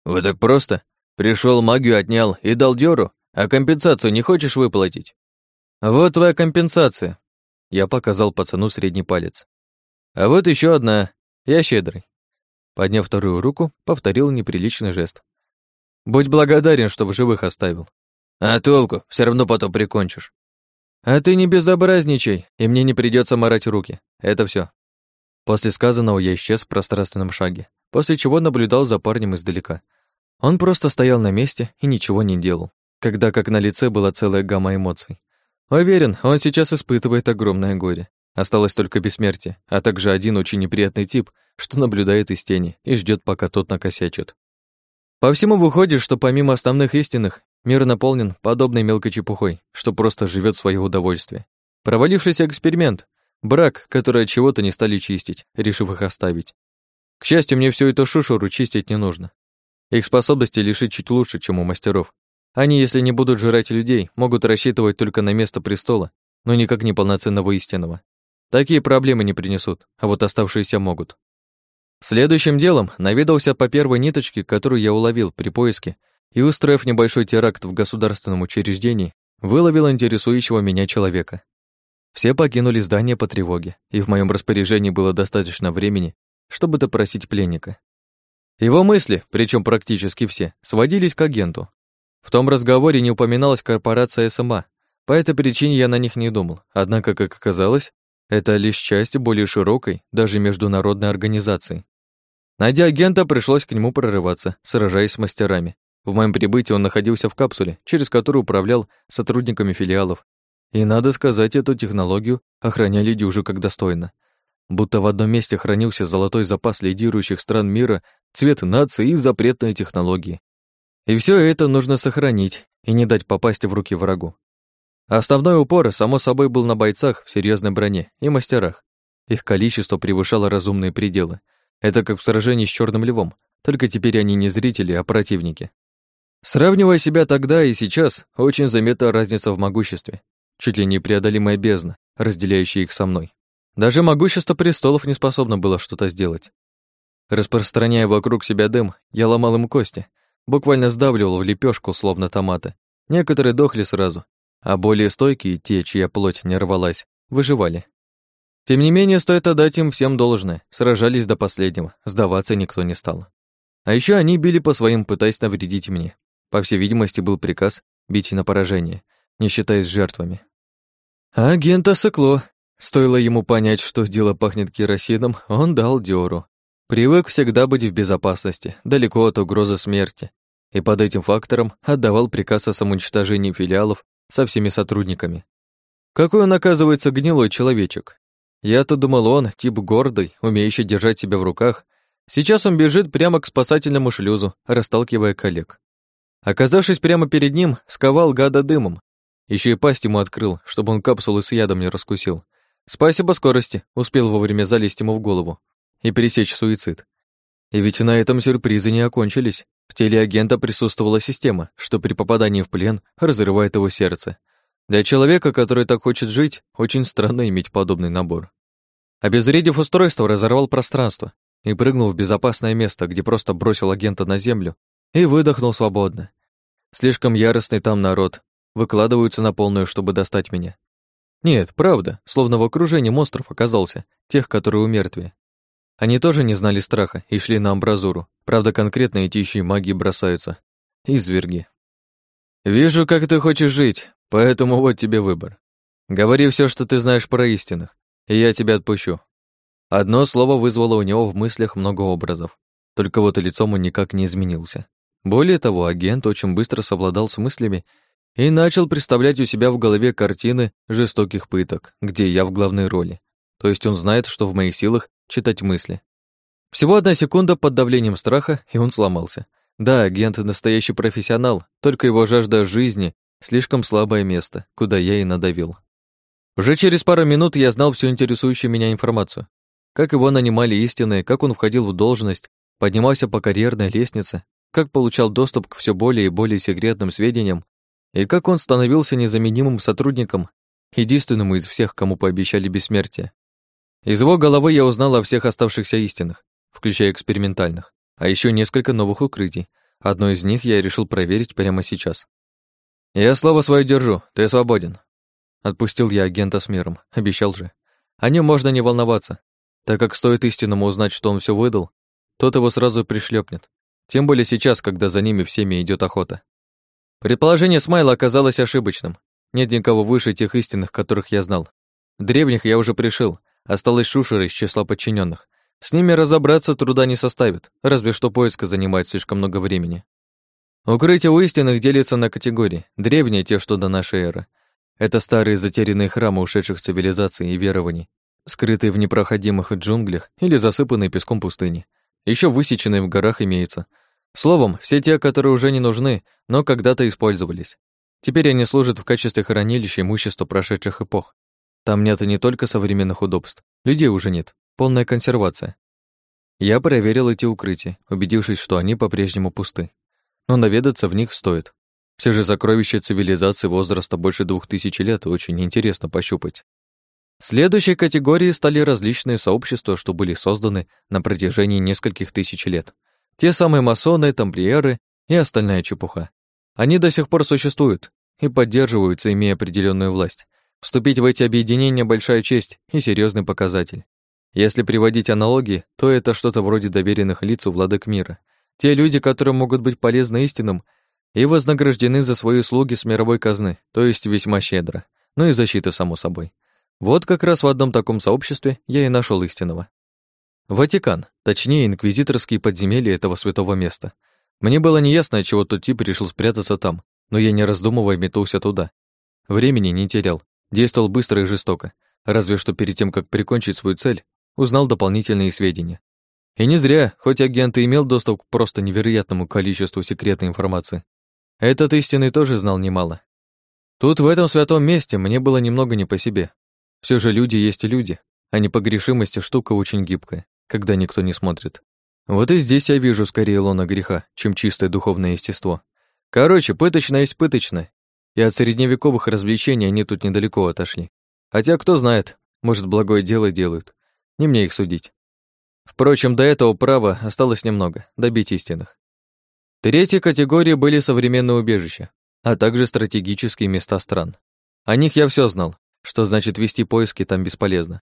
«Вот так просто? Пришел магию отнял и дал дёру, а компенсацию не хочешь выплатить?» «Вот твоя компенсация», я показал пацану средний палец. А вот еще одна. Я щедрый. Подняв вторую руку, повторил неприличный жест. Будь благодарен, что в живых оставил. А толку? Все равно потом прикончишь. А ты не безобразничай, и мне не придется морать руки. Это все. После сказанного я исчез в пространственном шаге, после чего наблюдал за парнем издалека. Он просто стоял на месте и ничего не делал, когда как на лице была целая гамма эмоций. Уверен, он сейчас испытывает огромное горе. Осталось только бессмертие, а также один очень неприятный тип, что наблюдает из тени и ждет, пока тот накосячит. По всему выходит, что помимо основных истинных, мир наполнен подобной мелкой чепухой, что просто живет в своё удовольствие. Провалившийся эксперимент, брак, который от чего-то не стали чистить, решив их оставить. К счастью, мне всю эту шушуру чистить не нужно. Их способности лишить чуть лучше, чем у мастеров, они, если не будут жрать людей, могут рассчитывать только на место престола, но никак не полноценного истинного. Такие проблемы не принесут, а вот оставшиеся могут. Следующим делом наведался по первой ниточке, которую я уловил при поиске, и, устроив небольшой теракт в государственном учреждении, выловил интересующего меня человека. Все покинули здание по тревоге, и в моем распоряжении было достаточно времени, чтобы допросить пленника. Его мысли, причем практически все, сводились к агенту, в том разговоре не упоминалась корпорация СМА, по этой причине я на них не думал. Однако, как оказалось, это лишь часть более широкой, даже международной организации. Найдя агента, пришлось к нему прорываться, сражаясь с мастерами. В моем прибытии он находился в капсуле, через которую управлял сотрудниками филиалов. И, надо сказать, эту технологию охраняли дюжи как достойно. Будто в одном месте хранился золотой запас лидирующих стран мира, цвет нации и запретные технологии. И все это нужно сохранить и не дать попасть в руки врагу. Основной упор, само собой, был на бойцах в серьезной броне и мастерах. Их количество превышало разумные пределы. Это как в сражении с черным львом, только теперь они не зрители, а противники. Сравнивая себя тогда и сейчас, очень заметна разница в могуществе. Чуть ли не преодолимая бездна, разделяющая их со мной. Даже могущество престолов не способно было что-то сделать. Распространяя вокруг себя дым, я ломал им кости, Буквально сдавливал в лепешку, словно томаты. Некоторые дохли сразу, а более стойкие, те, чья плоть не рвалась, выживали. Тем не менее, стоит отдать им всем должное. Сражались до последнего, сдаваться никто не стал. А еще они били по своим, пытаясь навредить мне. По всей видимости, был приказ бить на поражение, не считаясь жертвами. А агента сыкло. Стоило ему понять, что дело пахнет керосином, он дал дёру. Привык всегда быть в безопасности, далеко от угрозы смерти, и под этим фактором отдавал приказ о самоуничтожении филиалов со всеми сотрудниками. Какой он, оказывается, гнилой человечек. Я-то думал, он, тип гордый, умеющий держать себя в руках. Сейчас он бежит прямо к спасательному шлюзу, расталкивая коллег. Оказавшись прямо перед ним, сковал гада дымом. Еще и пасть ему открыл, чтобы он капсулы с ядом не раскусил. Спасибо скорости, успел вовремя залезть ему в голову и пересечь суицид. И ведь на этом сюрпризы не окончились. В теле агента присутствовала система, что при попадании в плен разрывает его сердце. Для человека, который так хочет жить, очень странно иметь подобный набор. Обезвредив устройство, разорвал пространство и прыгнул в безопасное место, где просто бросил агента на землю и выдохнул свободно. Слишком яростный там народ, выкладываются на полную, чтобы достать меня. Нет, правда, словно в окружении монстров оказался, тех, которые у мертвия. Они тоже не знали страха и шли на амбразуру. Правда, конкретно эти еще и магии бросаются. Изверги. «Вижу, как ты хочешь жить, поэтому вот тебе выбор. Говори все, что ты знаешь про истинных, и я тебя отпущу». Одно слово вызвало у него в мыслях много образов. Только вот и лицом он никак не изменился. Более того, агент очень быстро совладал с мыслями и начал представлять у себя в голове картины жестоких пыток, где я в главной роли. То есть он знает, что в моих силах читать мысли. Всего одна секунда под давлением страха, и он сломался. Да, агент — настоящий профессионал, только его жажда жизни — слишком слабое место, куда я и надавил. Уже через пару минут я знал всю интересующую меня информацию. Как его нанимали истинные, как он входил в должность, поднимался по карьерной лестнице, как получал доступ к все более и более секретным сведениям, и как он становился незаменимым сотрудником, единственному из всех, кому пообещали бессмертие. Из его головы я узнал о всех оставшихся истинах, включая экспериментальных, а еще несколько новых укрытий. Одно из них я решил проверить прямо сейчас. «Я слово свое держу, ты свободен». Отпустил я агента с миром, обещал же. О нем можно не волноваться, так как стоит истинному узнать, что он все выдал, тот его сразу пришлепнет. Тем более сейчас, когда за ними всеми идет охота. Предположение Смайла оказалось ошибочным. Нет никого выше тех истинных, которых я знал. Древних я уже пришил, Осталась Шушера из числа подчиненных. С ними разобраться труда не составит, разве что поиска занимает слишком много времени. Укрытие у истинных делится на категории. Древние, те, что до нашей эры. Это старые затерянные храмы ушедших цивилизаций и верований, скрытые в непроходимых джунглях или засыпанные песком пустыни. Еще высеченные в горах имеются. Словом, все те, которые уже не нужны, но когда-то использовались. Теперь они служат в качестве хранилища имущества прошедших эпох. Там нет не только современных удобств, людей уже нет, полная консервация. Я проверил эти укрытия, убедившись, что они по-прежнему пусты. Но наведаться в них стоит. Все же сокровища цивилизации возраста больше двух тысяч лет очень интересно пощупать. Следующей категорией стали различные сообщества, что были созданы на протяжении нескольких тысяч лет. Те самые масоны, тамплиеры и остальная чепуха. Они до сих пор существуют и поддерживаются, имея определенную власть, Вступить в эти объединения – большая честь и серьезный показатель. Если приводить аналогии, то это что-то вроде доверенных лиц у владык мира. Те люди, которые могут быть полезны истинным и вознаграждены за свои услуги с мировой казны, то есть весьма щедро. Ну и защита, само собой. Вот как раз в одном таком сообществе я и нашел истинного. Ватикан, точнее, инквизиторские подземелья этого святого места. Мне было неясно, отчего тот тип решил спрятаться там, но я не раздумывая метнулся туда. Времени не терял, Действовал быстро и жестоко, разве что перед тем, как прикончить свою цель, узнал дополнительные сведения. И не зря, хоть агент и имел доступ к просто невероятному количеству секретной информации, этот истинный тоже знал немало. Тут, в этом святом месте, мне было немного не по себе. Все же люди есть люди, а непогрешимость штука очень гибкая, когда никто не смотрит. Вот и здесь я вижу скорее лона греха, чем чистое духовное естество. Короче, пыточное есть пыточное, и от средневековых развлечений они тут недалеко отошли. Хотя, кто знает, может, благое дело делают. Не мне их судить. Впрочем, до этого права осталось немного, добить истинных. Третьей категорией были современные убежища, а также стратегические места стран. О них я все знал, что значит вести поиски там бесполезно.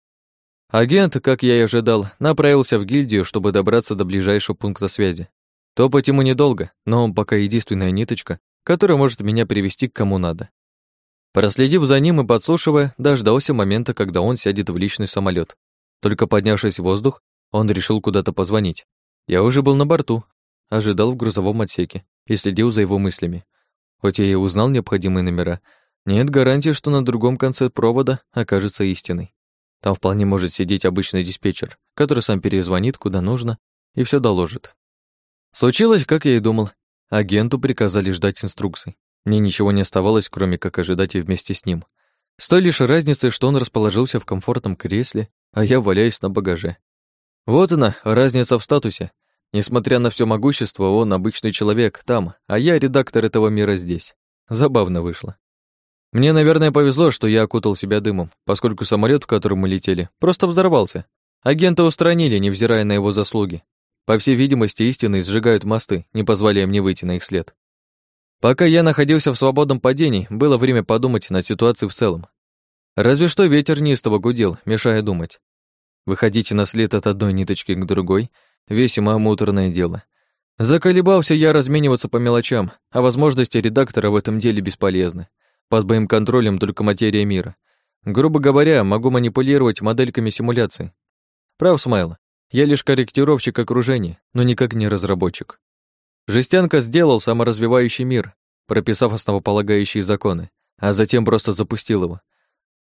Агент, как я и ожидал, направился в гильдию, чтобы добраться до ближайшего пункта связи. Топать ему недолго, но он пока единственная ниточка, которая может меня привести к кому надо. Проследив за ним и подслушивая, дождался момента, когда он сядет в личный самолет. Только поднявшись в воздух, он решил куда-то позвонить. Я уже был на борту, ожидал в грузовом отсеке и следил за его мыслями. Хоть я и узнал необходимые номера, нет гарантии, что на другом конце провода окажется истиной. Там вполне может сидеть обычный диспетчер, который сам перезвонит куда нужно и все доложит. Случилось, как я и думал. Агенту приказали ждать инструкций. Мне ничего не оставалось, кроме как ожидать и вместе с ним. С той лишь разницей, что он расположился в комфортном кресле, а я валяюсь на багаже. Вот она, разница в статусе. Несмотря на все могущество, он обычный человек там, а я редактор этого мира здесь. Забавно вышло. Мне, наверное, повезло, что я окутал себя дымом, поскольку самолет, в котором мы летели, просто взорвался. Агента устранили, невзирая на его заслуги. По всей видимости, истины сжигают мосты, не позволяя мне выйти на их след. Пока я находился в свободном падении, было время подумать над ситуацией в целом. Разве что ветер неистово гудел, мешая думать. Выходить на след от одной ниточки к другой — весьма муторное дело. Заколебался я размениваться по мелочам, а возможности редактора в этом деле бесполезны. Под моим контролем только материя мира. Грубо говоря, могу манипулировать модельками симуляции. Прав, Смайл. Я лишь корректировщик окружения, но никак не разработчик. Жестянка сделал саморазвивающий мир, прописав основополагающие законы, а затем просто запустил его.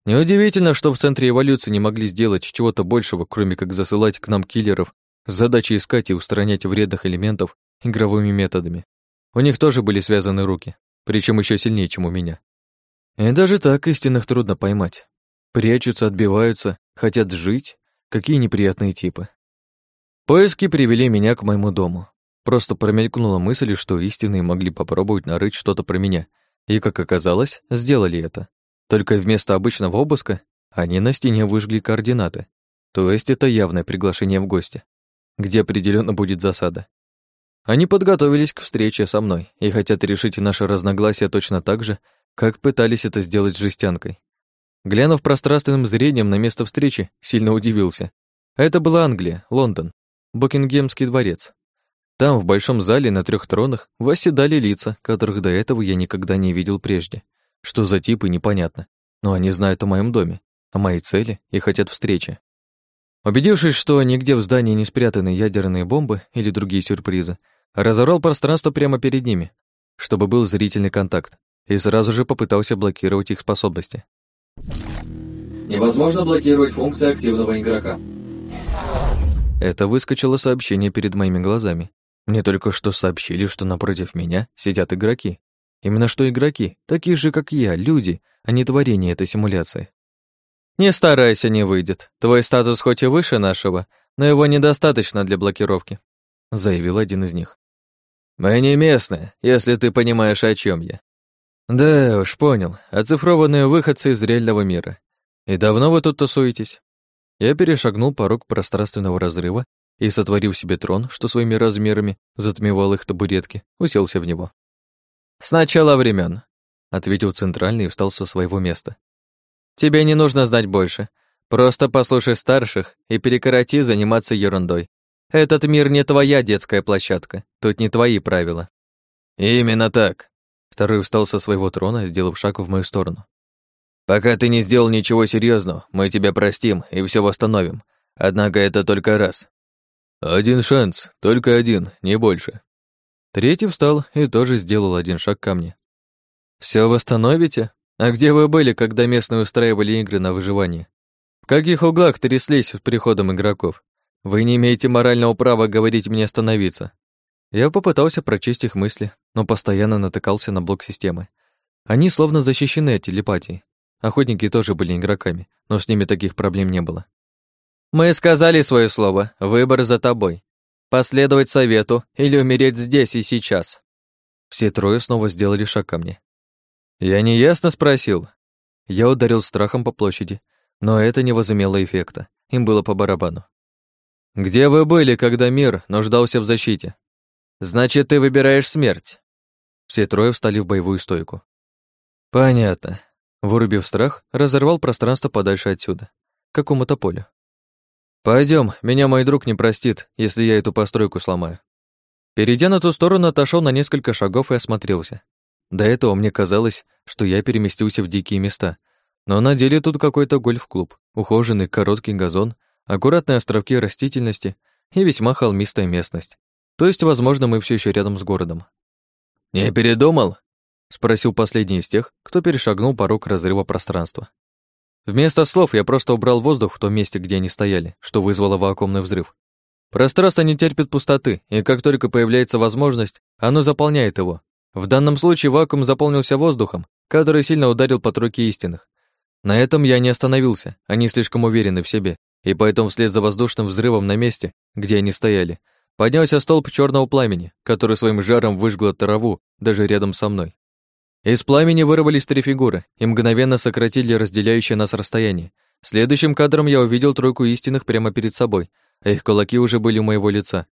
Неудивительно, что в центре эволюции не могли сделать чего-то большего, кроме как засылать к нам киллеров с задачей искать и устранять вредных элементов игровыми методами. У них тоже были связаны руки, причем еще сильнее, чем у меня. И даже так истинных трудно поймать. Прячутся, отбиваются, хотят жить. Какие неприятные типы. Поиски привели меня к моему дому. Просто промелькнула мысль, что истинные могли попробовать нарыть что-то про меня. И, как оказалось, сделали это. Только вместо обычного обыска они на стене выжгли координаты. То есть это явное приглашение в гости, где определенно будет засада. Они подготовились к встрече со мной и хотят решить наши разногласия точно так же, как пытались это сделать с жестянкой. Глянув пространственным зрением на место встречи, сильно удивился. Это была Англия, Лондон, Букингемский дворец. Там, в большом зале на трех тронах, восседали лица, которых до этого я никогда не видел прежде. Что за типы, непонятно. Но они знают о моем доме, о моей цели и хотят встречи. Убедившись, что нигде в здании не спрятаны ядерные бомбы или другие сюрпризы, разорвал пространство прямо перед ними, чтобы был зрительный контакт и сразу же попытался блокировать их способности. Невозможно блокировать функции активного игрока. Это выскочило сообщение перед моими глазами. Мне только что сообщили, что напротив меня сидят игроки. Именно что игроки, такие же, как я, люди, а не творение этой симуляции. «Не старайся, не выйдет. Твой статус хоть и выше нашего, но его недостаточно для блокировки», заявил один из них. «Мы не местные, если ты понимаешь, о чем я. Да уж, понял. Оцифрованные выходцы из реального мира. И давно вы тут тусуетесь? Я перешагнул порог пространственного разрыва и, сотворив себе трон, что своими размерами затмевал их табуретки, уселся в него. «С начала времен, ответил центральный и встал со своего места. «Тебе не нужно знать больше. Просто послушай старших и прекрати заниматься ерундой. Этот мир не твоя детская площадка, тут не твои правила». «Именно так», Второй встал со своего трона, сделав шаг в мою сторону. «Пока ты не сделал ничего серьезного, мы тебя простим и все восстановим. Однако это только раз». «Один шанс, только один, не больше». Третий встал и тоже сделал один шаг ко мне. Все восстановите? А где вы были, когда местные устраивали игры на выживание? В каких углах тряслись с приходом игроков? Вы не имеете морального права говорить мне остановиться. Я попытался прочесть их мысли, но постоянно натыкался на блок системы. Они словно защищены от телепатии. Охотники тоже были игроками, но с ними таких проблем не было. «Мы сказали свое слово. Выбор за тобой. Последовать совету или умереть здесь и сейчас». Все трое снова сделали шаг ко мне. Я неясно спросил. Я ударил страхом по площади, но это не возымело эффекта. Им было по барабану. «Где вы были, когда мир нуждался в защите?» Значит, ты выбираешь смерть. Все трое встали в боевую стойку. Понятно. Вырубив страх, разорвал пространство подальше отсюда, к какому-то полю. Пойдем, меня мой друг не простит, если я эту постройку сломаю. Перейдя на ту сторону, отошел на несколько шагов и осмотрелся. До этого мне казалось, что я переместился в дикие места, но на деле тут какой-то гольф-клуб, ухоженный короткий газон, аккуратные островки растительности и весьма холмистая местность. То есть, возможно, мы все еще рядом с городом. «Не передумал?» — спросил последний из тех, кто перешагнул порог разрыва пространства. Вместо слов я просто убрал воздух в том месте, где они стояли, что вызвало вакуумный взрыв. Пространство не терпит пустоты, и как только появляется возможность, оно заполняет его. В данном случае вакуум заполнился воздухом, который сильно ударил по тройке истинных. На этом я не остановился, они слишком уверены в себе, и поэтому вслед за воздушным взрывом на месте, где они стояли, поднялся столб черного пламени, который своим жаром выжгло траву даже рядом со мной. Из пламени вырвались три фигуры и мгновенно сократили разделяющее нас расстояние. Следующим кадром я увидел тройку истинных прямо перед собой, а их кулаки уже были у моего лица.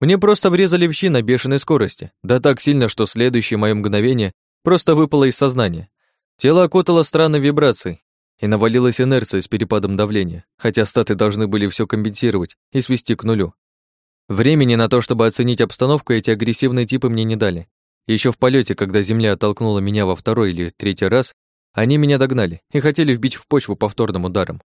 Мне просто врезали в щи на бешеной скорости, да так сильно, что следующее мое мгновение просто выпало из сознания. Тело окутало странной вибрацией, и навалилась инерция с перепадом давления, хотя статы должны были все компенсировать и свести к нулю. Времени на то, чтобы оценить обстановку, эти агрессивные типы мне не дали. Еще в полете, когда Земля оттолкнула меня во второй или третий раз, они меня догнали и хотели вбить в почву повторным ударом.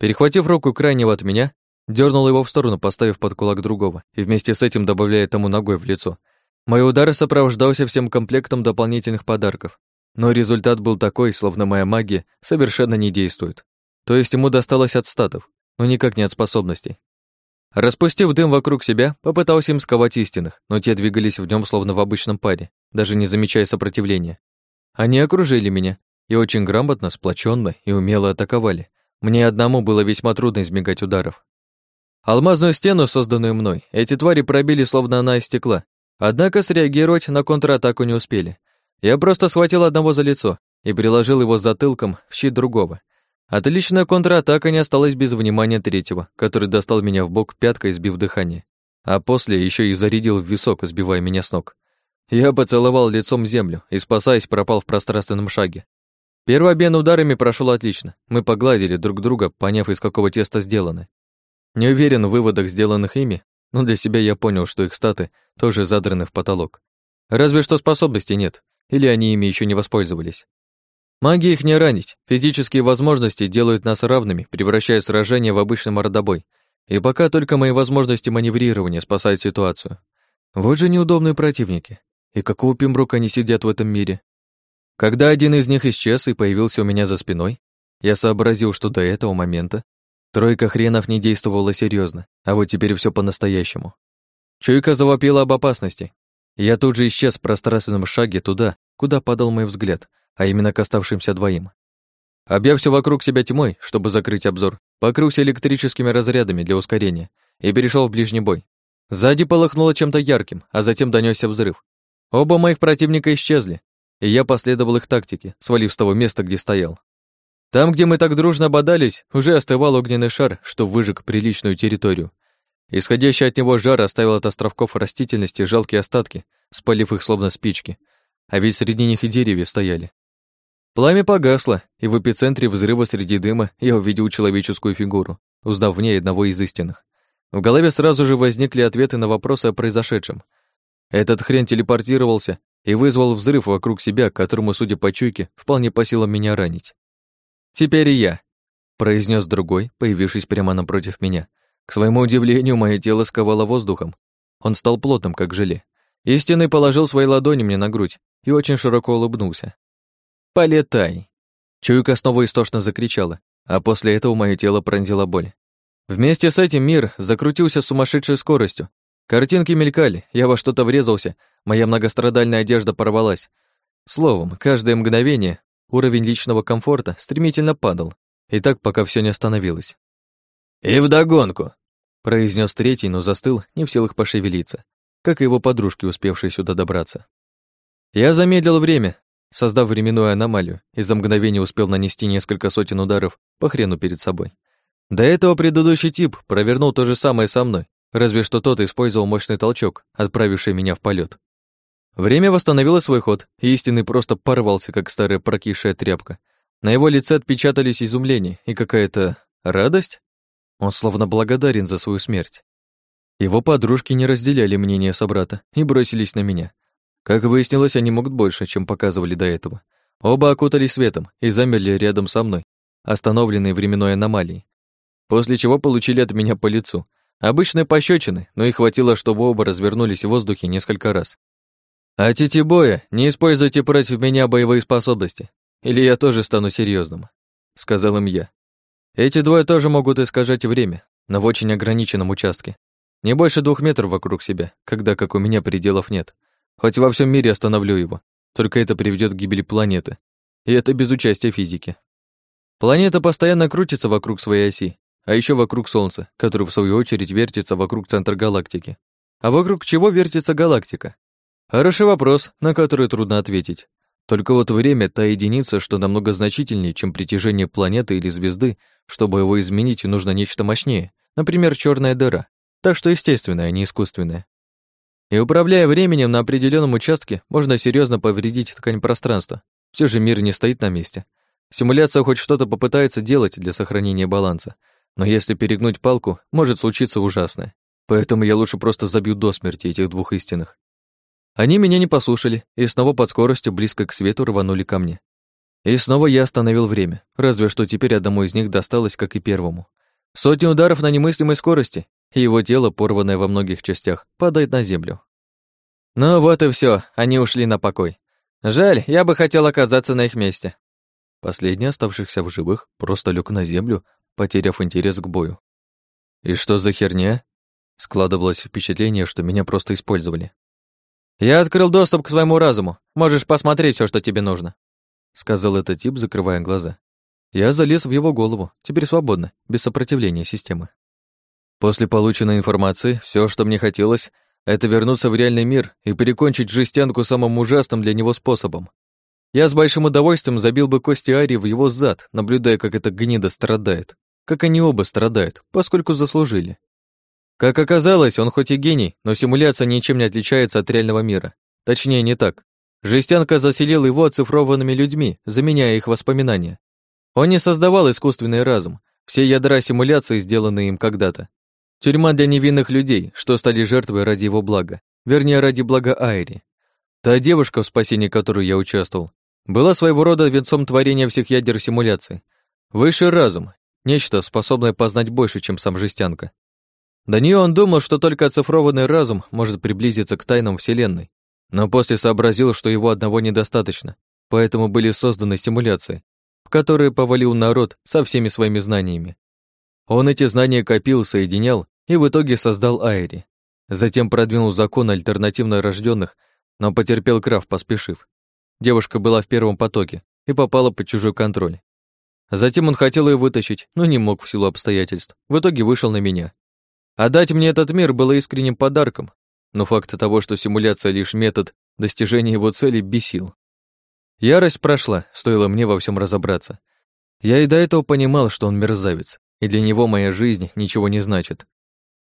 Перехватив руку крайнего от меня, дернул его в сторону, поставив под кулак другого, и вместе с этим добавляя тому ногой в лицо. Мой удар сопровождался всем комплектом дополнительных подарков, но результат был такой, словно моя магия совершенно не действует. То есть ему досталось от статов, но никак не от способностей. Распустив дым вокруг себя, попытался им сковать истинных, но те двигались в нем словно в обычном паре, даже не замечая сопротивления. Они окружили меня и очень грамотно, сплоченно и умело атаковали. Мне одному было весьма трудно избегать ударов. Алмазную стену, созданную мной, эти твари пробили, словно она из стекла. Однако среагировать на контратаку не успели. Я просто схватил одного за лицо и приложил его затылком в щит другого. Отличная контратака не осталась без внимания третьего, который достал меня в бок пяткой, сбив дыхание. А после еще и зарядил в висок, сбивая меня с ног. Я поцеловал лицом землю и, спасаясь, пропал в пространственном шаге. Первый обмен ударами прошел отлично. Мы погладили друг друга, поняв, из какого теста сделаны. Не уверен в выводах, сделанных ими, но для себя я понял, что их статы тоже задраны в потолок. Разве что способностей нет, или они ими еще не воспользовались. Магия их не ранить, физические возможности делают нас равными, превращая сражение в обычный мордобой. И пока только мои возможности маневрирования спасают ситуацию. Вот же неудобные противники. И какого пимбрука они сидят в этом мире? Когда один из них исчез и появился у меня за спиной, я сообразил, что до этого момента тройка хренов не действовала серьезно, а вот теперь все по-настоящему. Чуйка завопила об опасности, я тут же исчез в пространственном шаге туда, куда падал мой взгляд, а именно к оставшимся двоим. Объяв все вокруг себя тьмой, чтобы закрыть обзор, покрылся электрическими разрядами для ускорения и перешел в ближний бой. Сзади полыхнуло чем-то ярким, а затем донесся взрыв. Оба моих противника исчезли, и я последовал их тактике, свалив с того места, где стоял. Там, где мы так дружно бодались, уже остывал огненный шар, что выжег приличную территорию, Исходящий от него жар оставил от островков растительности жалкие остатки, спалив их словно спички, а ведь среди них и деревья стояли. Пламя погасло, и в эпицентре взрыва среди дыма я увидел человеческую фигуру, узнав в ней одного из истинных. В голове сразу же возникли ответы на вопросы о произошедшем. Этот хрен телепортировался и вызвал взрыв вокруг себя, которому, судя по чуйке, вполне по силам меня ранить. «Теперь и я», — произнес другой, появившись прямо напротив меня — к своему удивлению, мое тело сковало воздухом. Он стал плотным, как желе. Истинный положил свои ладони мне на грудь и очень широко улыбнулся. «Полетай!» Чуйка снова истошно закричала, а после этого мое тело пронзила боль. Вместе с этим мир закрутился с сумасшедшей скоростью. Картинки мелькали, я во что-то врезался, моя многострадальная одежда порвалась. Словом, каждое мгновение уровень личного комфорта стремительно падал, и так пока все не остановилось. «И вдогонку!» — произнес третий, но застыл, не в силах пошевелиться, как и его подружки, успевшие сюда добраться. Я замедлил время, создав временную аномалию, и за мгновение успел нанести несколько сотен ударов по хрену перед собой. До этого предыдущий тип провернул то же самое со мной, разве что тот использовал мощный толчок, отправивший меня в полет. Время восстановило свой ход, и истинный просто порвался, как старая прокисшая тряпка. На его лице отпечатались изумление и какая-то радость. Он словно благодарен за свою смерть. Его подружки не разделяли мнение собрата и бросились на меня. Как выяснилось, они могут больше, чем показывали до этого. Оба окутались светом и замерли рядом со мной, остановленные временной аномалией. После чего получили от меня по лицу. Обычные пощечины, но их хватило, чтобы оба развернулись в воздухе несколько раз. «А боя, не используйте против меня боевые способности, или я тоже стану серьезным, сказал им я. «Эти двое тоже могут искажать время, но в очень ограниченном участке. Не больше двух метров вокруг себя, когда, как у меня, пределов нет. Хоть во всем мире остановлю его, только это приведет к гибели планеты. И это без участия физики. Планета постоянно крутится вокруг своей оси, а еще вокруг Солнца, который в свою очередь вертится вокруг центра галактики. А вокруг чего вертится галактика? Хороший вопрос, на который трудно ответить. Только вот время — та единица, что намного значительнее, чем притяжение планеты или звезды, чтобы его изменить, нужно нечто мощнее, например, черная дыра так что естественное, а не искусственное. И управляя временем на определенном участке, можно серьезно повредить ткань пространства. Все же мир не стоит на месте. Симуляция хоть что-то попытается делать для сохранения баланса, но если перегнуть палку, может случиться ужасное. Поэтому я лучше просто забью до смерти этих двух истинных. Они меня не послушали и снова под скоростью близко к свету рванули ко мне. И снова я остановил время, разве что теперь одному из них досталось, как и первому. Сотни ударов на немыслимой скорости, и его тело, порванное во многих частях, падает на землю. Ну вот и все, они ушли на покой. Жаль, я бы хотел оказаться на их месте. Последний оставшихся в живых просто лег на землю, потеряв интерес к бою. И что за херня? Складывалось впечатление, что меня просто использовали. «Я открыл доступ к своему разуму. Можешь посмотреть все, что тебе нужно», — сказал этот тип, закрывая глаза. Я залез в его голову, теперь свободно, без сопротивления системы. После полученной информации, все, что мне хотелось, это вернуться в реальный мир и перекончить жестянку самым ужасным для него способом. Я с большим удовольствием забил бы кости Ари в его зад, наблюдая, как эта гнида страдает. Как они оба страдают, поскольку заслужили. Как оказалось, он хоть и гений, но симуляция ничем не отличается от реального мира. Точнее, не так. Жестянка заселила его оцифрованными людьми, заменяя их воспоминания. Он не создавал искусственный разум. Все ядра симуляции, сделанные им когда-то, Тюрьма для невинных людей, что стали жертвой ради его блага, вернее, ради блага Айри. Та девушка, в спасении которой я участвовал, была своего рода венцом творения всех ядер симуляции. Высший разум, нечто, способное познать больше, чем сам жестянка. До нее он думал, что только оцифрованный разум может приблизиться к тайнам Вселенной, но после сообразил, что его одного недостаточно, поэтому были созданы симуляции, в которые повалил народ со всеми своими знаниями. Он эти знания копил, соединял и в итоге создал Айри. Затем продвинул закон альтернативно рожденных, но потерпел крах, поспешив. Девушка была в первом потоке и попала под чужой контроль. Затем он хотел ее вытащить, но не мог в силу обстоятельств. В итоге вышел на меня. Отдать мне этот мир было искренним подарком, но факт того, что симуляция лишь метод достижения его цели, бесил. Ярость прошла, стоило мне во всем разобраться. Я и до этого понимал, что он мерзавец, и для него моя жизнь ничего не значит.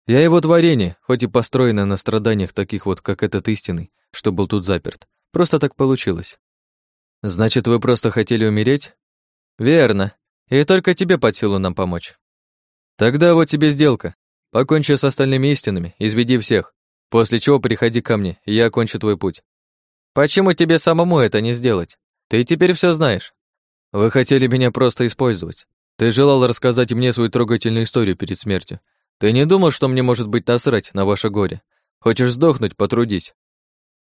Я его творение, хоть и построено на страданиях таких вот, как этот истинный, что был тут заперт. Просто так получилось. Значит, вы просто хотели умереть? Верно. И только тебе под силу нам помочь. Тогда вот тебе сделка. Покончи с остальными истинами, изведи всех. После чего приходи ко мне, и я окончу твой путь. Почему тебе самому это не сделать? Ты теперь все знаешь. Вы хотели меня просто использовать. Ты желал рассказать мне свою трогательную историю перед смертью. Ты не думал, что мне может быть насрать на ваше горе? Хочешь сдохнуть, потрудись.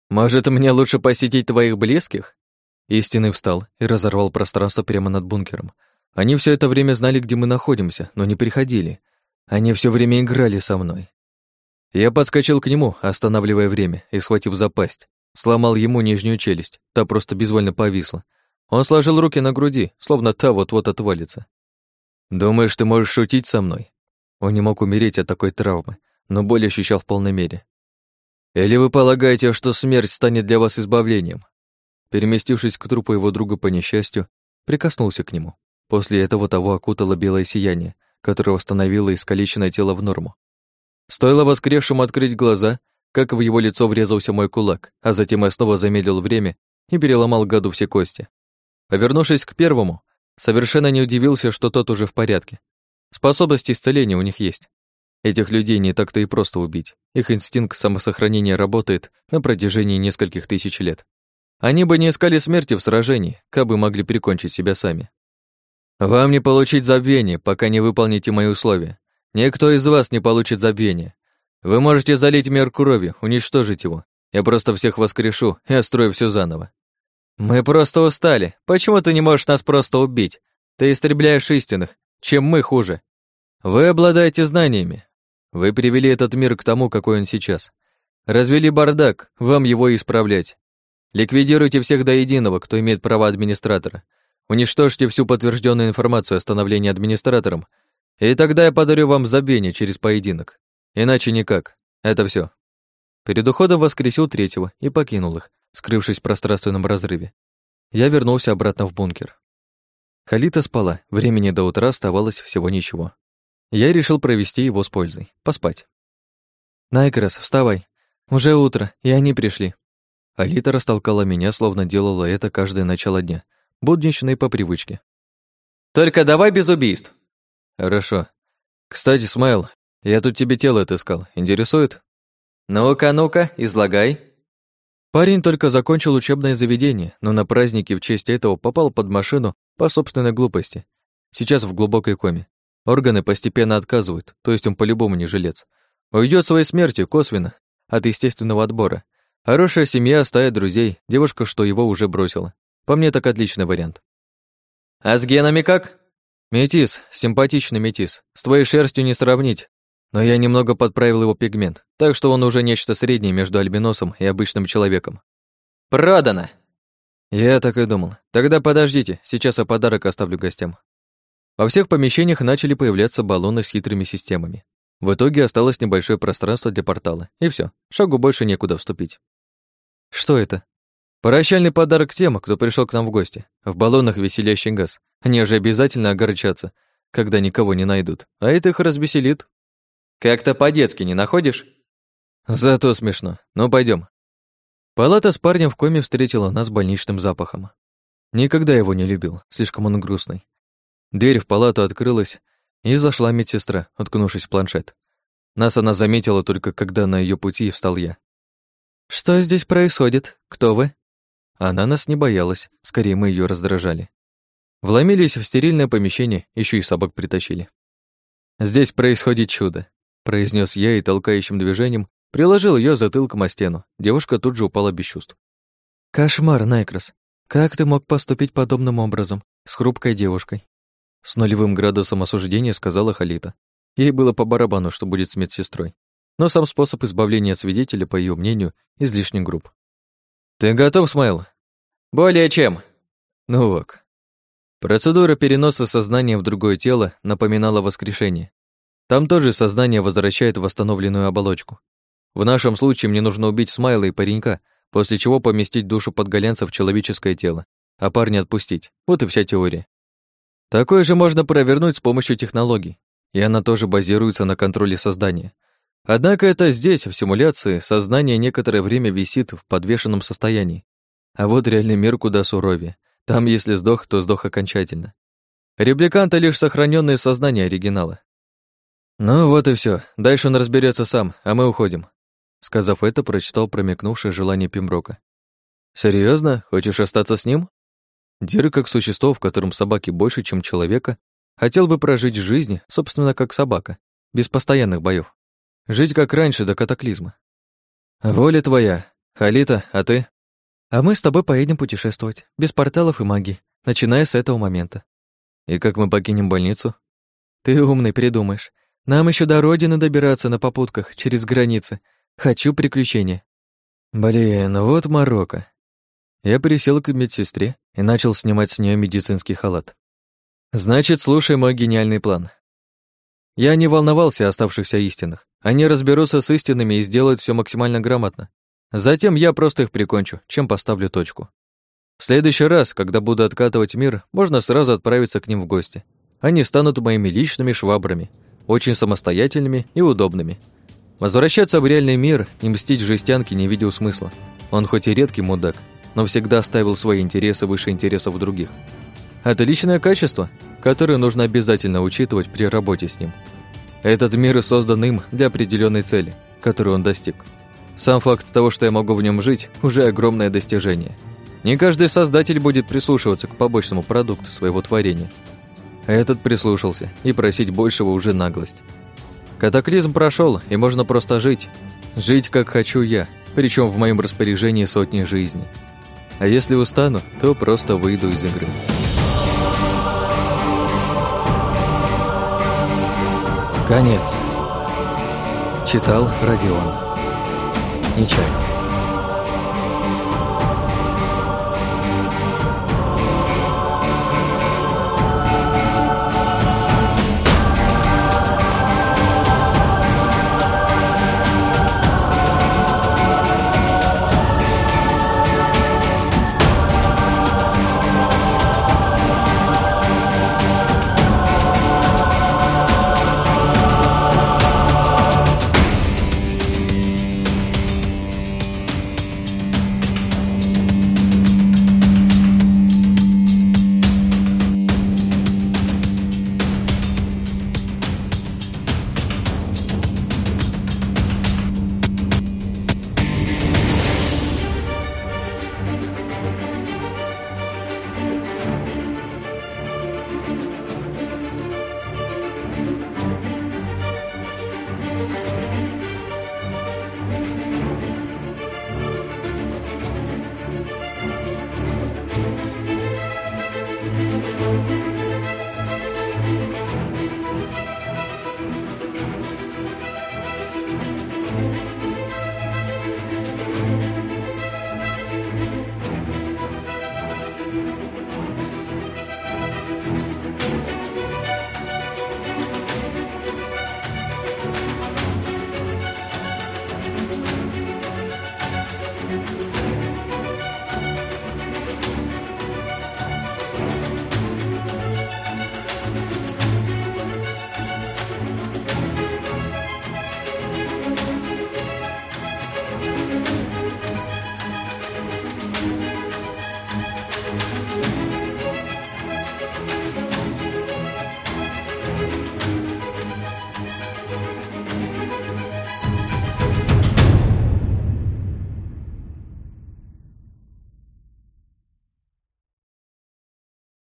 Может, мне лучше посетить твоих близких? Истинный встал и разорвал пространство прямо над бункером. Они все это время знали, где мы находимся, но не приходили. Они все время играли со мной. Я подскочил к нему, останавливая время, и, схватив за пасть, сломал ему нижнюю челюсть, та просто безвольно повисла. Он сложил руки на груди, словно та вот-вот отвалится. «Думаешь, ты можешь шутить со мной?» Он не мог умереть от такой травмы, но боль ощущал в полной мере. «Или вы полагаете, что смерть станет для вас избавлением?» Переместившись к трупу его друга по несчастью, прикоснулся к нему. После этого того окутало белое сияние, которое восстановило искалеченное тело в норму. Стоило воскресшему открыть глаза, как в его лицо врезался мой кулак, а затем я снова замедлил время и переломал гаду все кости. Повернувшись к первому, совершенно не удивился, что тот уже в порядке. Способность исцеления у них есть. Этих людей не так-то и просто убить. Их инстинкт самосохранения работает на протяжении нескольких тысяч лет. Они бы не искали смерти в сражении, как бы могли прикончить себя сами. Вам не получить забвение, пока не выполните мои условия. Никто из вас не получит забвение. Вы можете залить мир кровью, уничтожить его. Я просто всех воскрешу и острою все заново. Мы просто устали. Почему ты не можешь нас просто убить? Ты истребляешь истинных. Чем мы хуже? Вы обладаете знаниями. Вы привели этот мир к тому, какой он сейчас. Развели бардак, вам его исправлять. Ликвидируйте всех до единого, кто имеет право администратора. Уничтожьте всю подтвержденную информацию о становлении администратором, и тогда я подарю вам забвение через поединок. Иначе никак. Это все. Перед уходом воскресил третьего и покинул их, скрывшись в пространственном разрыве. Я вернулся обратно в бункер. Халита спала, времени до утра оставалось всего ничего. Я решил провести его с пользой, поспать. «Найкрос, вставай. Уже утро, и они пришли». Алита растолкала меня, словно делала это каждое начало дня, будничной по привычке. «Только давай без убийств». «Хорошо. Кстати, Смайл, я тут тебе тело отыскал. Интересует?» «Ну-ка, ну-ка, излагай». Парень только закончил учебное заведение, но на празднике в честь этого попал под машину по собственной глупости. Сейчас в глубокой коме. Органы постепенно отказывают, то есть он по-любому не жилец. Уйдет своей смертью косвенно, от естественного отбора. Хорошая семья, стая друзей, девушка, что его уже бросила. По мне, так отличный вариант. А с генами как? Метис, симпатичный метис. С твоей шерстью не сравнить, но я немного подправил его пигмент, так что он уже нечто среднее между альбиносом и обычным человеком. Продано. Я так и думал. Тогда подождите, сейчас я подарок оставлю гостям. Во всех помещениях начали появляться баллоны с хитрыми системами. В итоге осталось небольшое пространство для портала, и все, шагу больше некуда вступить. Что это? Прощальный подарок тем, кто пришел к нам в гости. В баллонах веселящий газ. Они же обязательно огорчатся, когда никого не найдут, а это их развеселит. Как-то по-детски не находишь? Зато смешно. Ну, пойдем. Палата с парнем в коме встретила нас больничным запахом. Никогда его не любил, слишком он грустный. Дверь в палату открылась, и зашла медсестра, уткнувшись в планшет. Нас она заметила только когда на ее пути встал я. «Что здесь происходит? Кто вы?» Она нас не боялась, скорее мы ее раздражали. Вломились в стерильное помещение, еще и собак притащили. «Здесь происходит чудо произнес я и толкающим движением приложил ее затылком о стену. Девушка тут же упала без чувств. Кошмар, Найкрос. Как ты мог поступить подобным образом с хрупкой девушкой? С нулевым градусом осуждения сказала Халита. Ей было по барабану, что будет с медсестрой. Но сам способ избавления от свидетеля, по ее мнению, излишне груб. «Ты готов, Смайл?» «Более чем». «Ну ок». Процедура переноса сознания в другое тело напоминала воскрешение. Там тоже сознание возвращает восстановленную оболочку. В нашем случае мне нужно убить Смайла и паренька, после чего поместить душу подголянца в человеческое тело, а парня отпустить. Вот и вся теория. Такое же можно провернуть с помощью технологий, и она тоже базируется на контроле создания. Однако это здесь, в симуляции, сознание некоторое время висит в подвешенном состоянии. А вот реальный мир куда суровее. Там, если сдох, то сдох окончательно. Репликанты лишь сохраненное сознание оригинала. «Ну вот и все. Дальше он разберется сам, а мы уходим». Сказав это, прочитал промелькнувшее желание Пимброка. Серьезно? Хочешь остаться с ним?» Дир, как существо, в котором собаки больше, чем человека, хотел бы прожить жизнь, собственно, как собака, без постоянных боев. Жить как раньше, до катаклизма. «Воля твоя. Халита, а ты?» «А мы с тобой поедем путешествовать, без порталов и магии, начиная с этого момента». «И как мы покинем больницу?» «Ты умный, придумаешь. Нам еще до родины добираться на попутках через границы. Хочу приключения. Блин, вот Марокко. Я присел к медсестре и начал снимать с нее медицинский халат. Значит, слушай мой гениальный план. Я не волновался о оставшихся истинах. Они разберутся с истинами и сделают все максимально грамотно. Затем я просто их прикончу, чем поставлю точку. В следующий раз, когда буду откатывать мир, можно сразу отправиться к ним в гости. Они станут моими личными швабрами, очень самостоятельными и удобными. Возвращаться в реальный мир и мстить жестянке не видел смысла. Он хоть и редкий мудак, но всегда ставил свои интересы выше интересов других. Отличное качество, которое нужно обязательно учитывать при работе с ним. Этот мир создан им для определенной цели, которую он достиг. Сам факт того, что я могу в нем жить, уже огромное достижение. Не каждый создатель будет прислушиваться к побочному продукту своего творения. Этот прислушался, и просить большего уже наглость. Катаклизм прошел, и можно просто жить. Жить, как хочу я, причем в моем распоряжении сотни жизней. А если устану, то просто выйду из игры. Конец. Читал Родион. Нечаев.